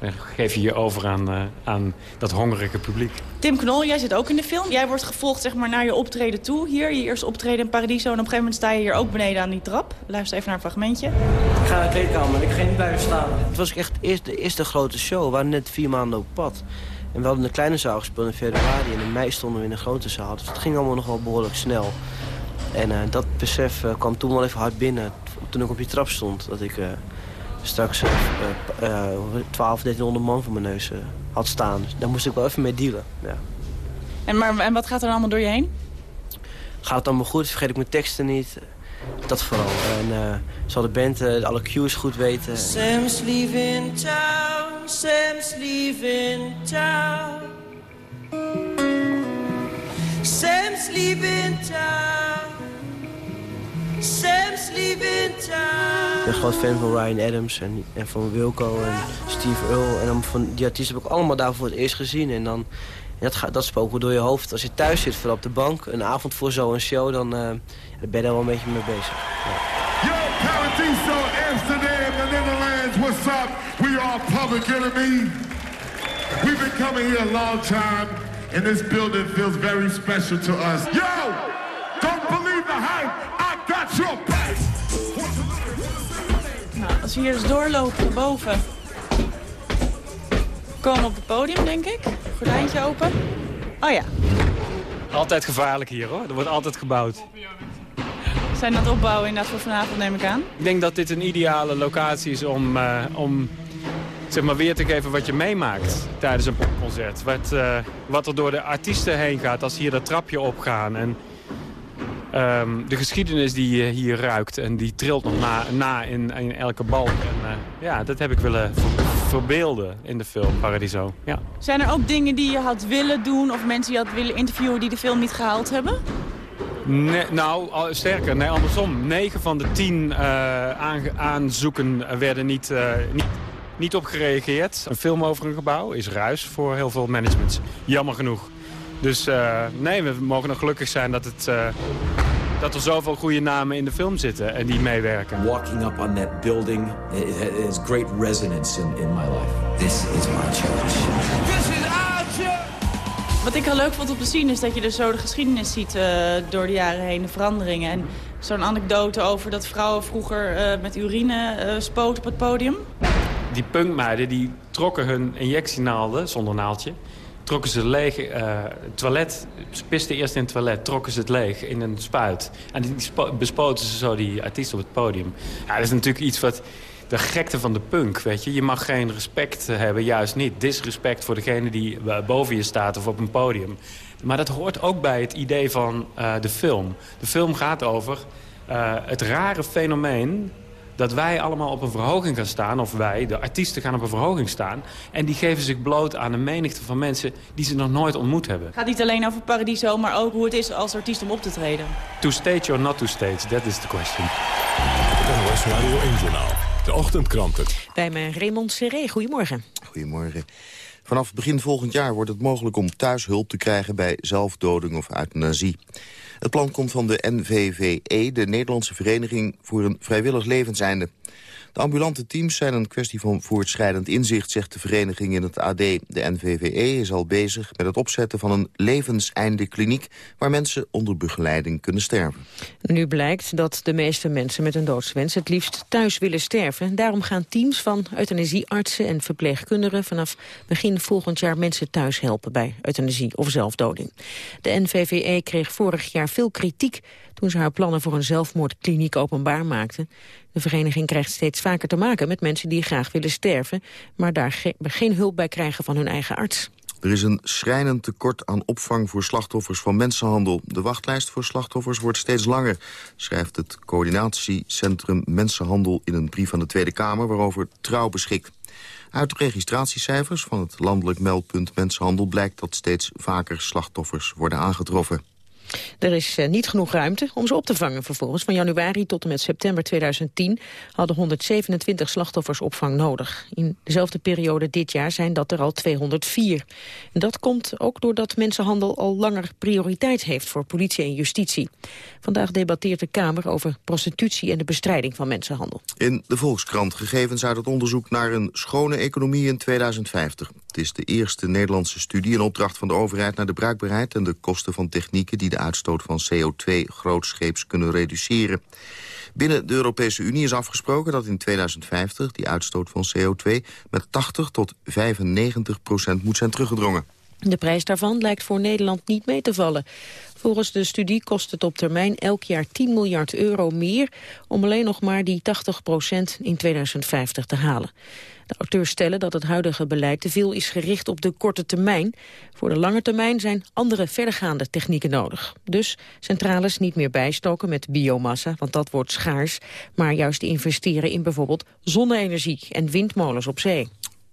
En geef je je over aan, uh, aan dat hongerige publiek. Tim Knol, jij zit ook in de film. Jij wordt gevolgd zeg maar, naar je optreden toe. Hier, je eerste optreden in Paradiso. En op een gegeven moment sta je hier ook beneden aan die trap. Luister even naar een fragmentje. Ik ga naar de kleedkamer. Ik ga niet blijven staan. Het was echt eerst de eerste grote show. We waren net vier maanden op pad. En we hadden een kleine zaal gespeeld in februari. En in mei stonden we in een grote zaal. Dus het ging allemaal nog wel behoorlijk snel. En uh, dat besef uh, kwam toen wel even hard binnen. Toen ik op die trap stond. Dat ik... Uh, straks uh, uh, 12, 1300 man voor mijn neus uh, had staan. Dus daar moest ik wel even mee dealen. Ja. En, maar, en wat gaat er allemaal door je heen? Gaat het allemaal goed? Vergeet ik mijn teksten niet? Dat vooral. En zal de band alle cues goed weten. Sam's leaving town, Sam's leaving town. Sam's leaving town. Sam's leaving town. Ik ben groot fan van Ryan Adams en, en van Wilco en Steve Earle. En dan van die artiesten heb ik allemaal daar voor het eerst gezien. En dan, dat, gaat, dat spookt door je hoofd. Als je thuis zit, vooral op de bank, een avond voor zo'n show, dan, uh, dan ben je daar wel een beetje mee bezig. Ja. Yo, Paradiso, Amsterdam, the Netherlands, what's up? We are Public Enemy. We've been coming here a long time, and this building feels very special to us. Yo, don't believe the hype. Nou, als we hier eens doorlopen naar boven... komen we op het podium, denk ik. Gordijntje open. Oh ja. Altijd gevaarlijk hier, hoor. Er wordt altijd gebouwd. We zijn het opbouwen inderdaad voor vanavond, neem ik aan. Ik denk dat dit een ideale locatie is om, uh, om zeg maar, weer te geven wat je meemaakt tijdens een popconcert. Wat, uh, wat er door de artiesten heen gaat als ze hier dat trapje opgaan. En um, de geschiedenis die je hier ruikt en die trilt nog na, na in, in elke balk. En, uh, ja, dat heb ik willen ver verbeelden in de film Paradiso. Ja. Zijn er ook dingen die je had willen doen of mensen die je had willen interviewen die de film niet gehaald hebben? Nee, nou, sterker, nee, andersom. 9 van de 10 uh, aanzoeken werden niet, uh, niet, niet op gereageerd. Een film over een gebouw is ruis voor heel veel managements. Jammer genoeg. Dus uh, nee, we mogen nog gelukkig zijn dat, het, uh, dat er zoveel goede namen in de film zitten en die meewerken. Walking up on that building, it has great resonance in, in my life. This is my church. This is our church. Wat ik heel leuk vond om te zien is dat je dus zo de geschiedenis ziet uh, door de jaren heen, de veranderingen. En zo'n anekdote over dat vrouwen vroeger uh, met urine uh, spoten op het podium. Die punkmeiden die trokken hun injectienaalden, zonder naaldje, trokken ze leeg, het toilet, ze pisten eerst in het toilet, trokken ze het leeg in een spuit. En die bespoten ze zo die artiest op het podium. Ja, dat is natuurlijk iets wat de gekte van de punk, weet je. Je mag geen respect hebben, juist niet. Disrespect voor degene die boven je staat of op een podium. Maar dat hoort ook bij het idee van uh, de film. De film gaat over het rare fenomeen dat wij allemaal op een verhoging gaan staan... of wij, de artiesten, gaan op een verhoging staan... en die geven zich bloot aan een menigte van mensen... die ze nog nooit ontmoet hebben. Het gaat niet alleen over Paradiso, maar ook hoe het is als artiest om op te treden. To stage or not to stage, that is the question. NOS Radio 1 Journaal. De ochtendkranten. Bij mij Raymond Serré. Goedemorgen. Goedemorgen. Vanaf begin volgend jaar wordt het mogelijk om thuishulp te krijgen bij zelfdoding of euthanasie. Het plan komt van de NVVE, de Nederlandse Vereniging voor een Vrijwillig Levenseinde. De ambulante teams zijn een kwestie van voortschrijdend inzicht, zegt de vereniging in het AD. De NVVE is al bezig met het opzetten van een levenseinde kliniek waar mensen onder begeleiding kunnen sterven. Nu blijkt dat de meeste mensen met een doodswens het liefst thuis willen sterven. Daarom gaan teams van euthanasieartsen en verpleegkundigen vanaf begin volgend jaar mensen thuis helpen bij euthanasie of zelfdoding. De NVVE kreeg vorig jaar veel kritiek toen ze haar plannen voor een zelfmoordkliniek openbaar maakte. De vereniging krijgt steeds vaker te maken met mensen die graag willen sterven... maar daar geen hulp bij krijgen van hun eigen arts. Er is een schrijnend tekort aan opvang voor slachtoffers van mensenhandel. De wachtlijst voor slachtoffers wordt steeds langer, schrijft het coördinatiecentrum Mensenhandel in een brief aan de Tweede Kamer, waarover Trouw beschikt. Uit registratiecijfers van het landelijk meldpunt Mensenhandel blijkt dat steeds vaker slachtoffers worden aangetroffen. Er is uh, niet genoeg ruimte om ze op te vangen vervolgens. Van januari tot en met september 2010 hadden 127 slachtoffers opvang nodig. In dezelfde periode dit jaar zijn dat er al 204. En dat komt ook doordat mensenhandel al langer prioriteit heeft voor politie en justitie. Vandaag debatteert de Kamer over prostitutie en de bestrijding van mensenhandel. In de Volkskrant gegevens uit het onderzoek naar een schone economie in 2050. Het is de eerste Nederlandse studie in opdracht van de overheid naar de bruikbaarheid en de kosten van technieken die de uitstoot van CO2 grootscheeps kunnen reduceren. Binnen de Europese Unie is afgesproken dat in 2050 die uitstoot van CO2 met 80 tot 95 procent moet zijn teruggedrongen. De prijs daarvan lijkt voor Nederland niet mee te vallen. Volgens de studie kost het op termijn elk jaar 10 miljard euro meer... om alleen nog maar die 80 procent in 2050 te halen. De auteurs stellen dat het huidige beleid te veel is gericht op de korte termijn. Voor de lange termijn zijn andere verdergaande technieken nodig. Dus centrales niet meer bijstoken met biomassa, want dat wordt schaars. Maar juist investeren in bijvoorbeeld zonne-energie en windmolens op zee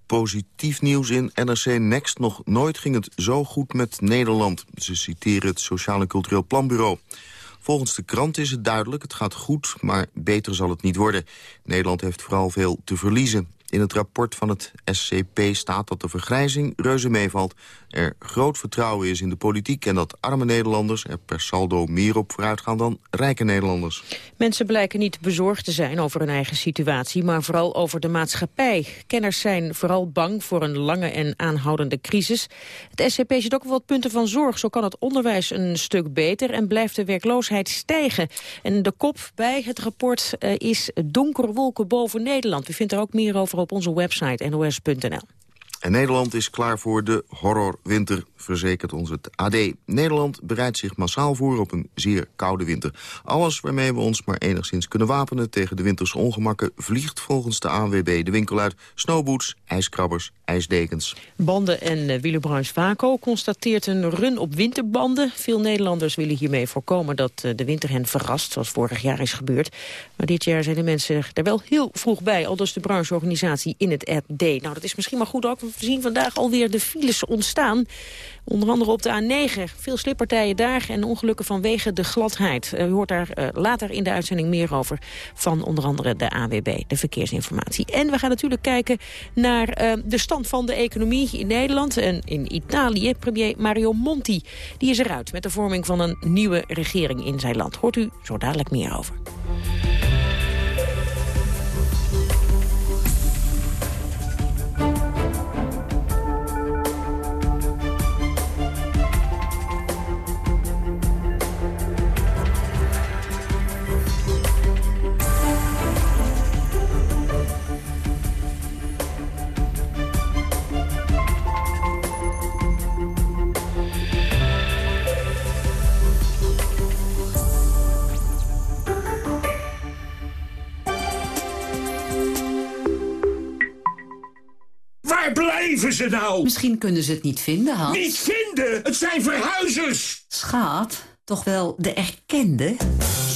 positief nieuws in NRC Next. Nog nooit ging het zo goed met Nederland. Ze citeren het Sociaal en Cultureel Planbureau. Volgens de krant is het duidelijk, het gaat goed, maar beter zal het niet worden. Nederland heeft vooral veel te verliezen. In het rapport van het SCP staat dat de vergrijzing reuze meevalt... er groot vertrouwen is in de politiek... en dat arme Nederlanders er per saldo meer op vooruit gaan dan rijke Nederlanders. Mensen blijken niet bezorgd te zijn over hun eigen situatie... maar vooral over de maatschappij. Kenners zijn vooral bang voor een lange en aanhoudende crisis. Het SCP ziet ook wat punten van zorg. Zo kan het onderwijs een stuk beter en blijft de werkloosheid stijgen. En de kop bij het rapport uh, is donkere wolken boven Nederland. U vindt er ook meer over op onze website nos.nl. En Nederland is klaar voor de horrorwinter, verzekert ons het AD. Nederland bereidt zich massaal voor op een zeer koude winter. Alles waarmee we ons maar enigszins kunnen wapenen tegen de winterse ongemakken... vliegt volgens de ANWB de winkel uit. Snowboots, ijskrabbers, ijsdekens. Banden en uh, Willebruins Vaco constateert een run op winterbanden. Veel Nederlanders willen hiermee voorkomen dat uh, de winter hen verrast... zoals vorig jaar is gebeurd. Maar dit jaar zijn de mensen er wel heel vroeg bij. Al dus de brancheorganisatie in het RD. Nou, dat is misschien maar goed ook zien vandaag alweer de files ontstaan. Onder andere op de A9. Veel slippartijen daar en ongelukken vanwege de gladheid. U hoort daar uh, later in de uitzending meer over van onder andere de AWB, de verkeersinformatie. En we gaan natuurlijk kijken naar uh, de stand van de economie in Nederland en in Italië. Premier Mario Monti die is eruit met de vorming van een nieuwe regering in zijn land. Hoort u zo dadelijk meer over. Ze nou? Misschien kunnen ze het niet vinden, Hans. Niet vinden? Het zijn verhuizers! Schat, toch wel de erkende?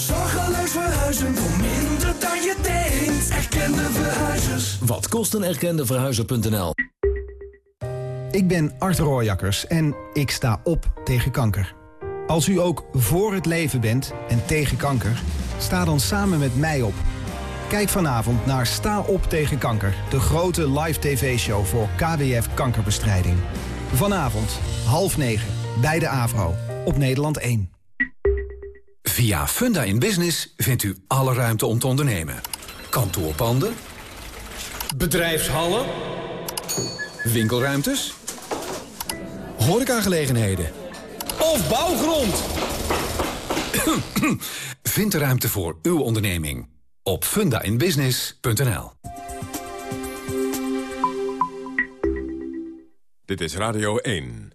Zorgeloos verhuizen voor minder dan je denkt. Erkende verhuizers. Wat kost een erkende verhuizer.nl? Ik ben Art Rooijakkers en ik sta op tegen kanker. Als u ook voor het leven bent en tegen kanker, sta dan samen met mij op. Kijk vanavond naar Sta op tegen kanker. De grote live tv-show voor KWF kankerbestrijding. Vanavond, half negen, bij de AVRO, op Nederland 1. Via Funda in Business vindt u alle ruimte om te ondernemen. Kantoorpanden. Bedrijfshallen. Winkelruimtes. Horecagelegenheden. Of bouwgrond. Vind de ruimte voor uw onderneming op fundainbusiness.nl. Dit is Radio 1.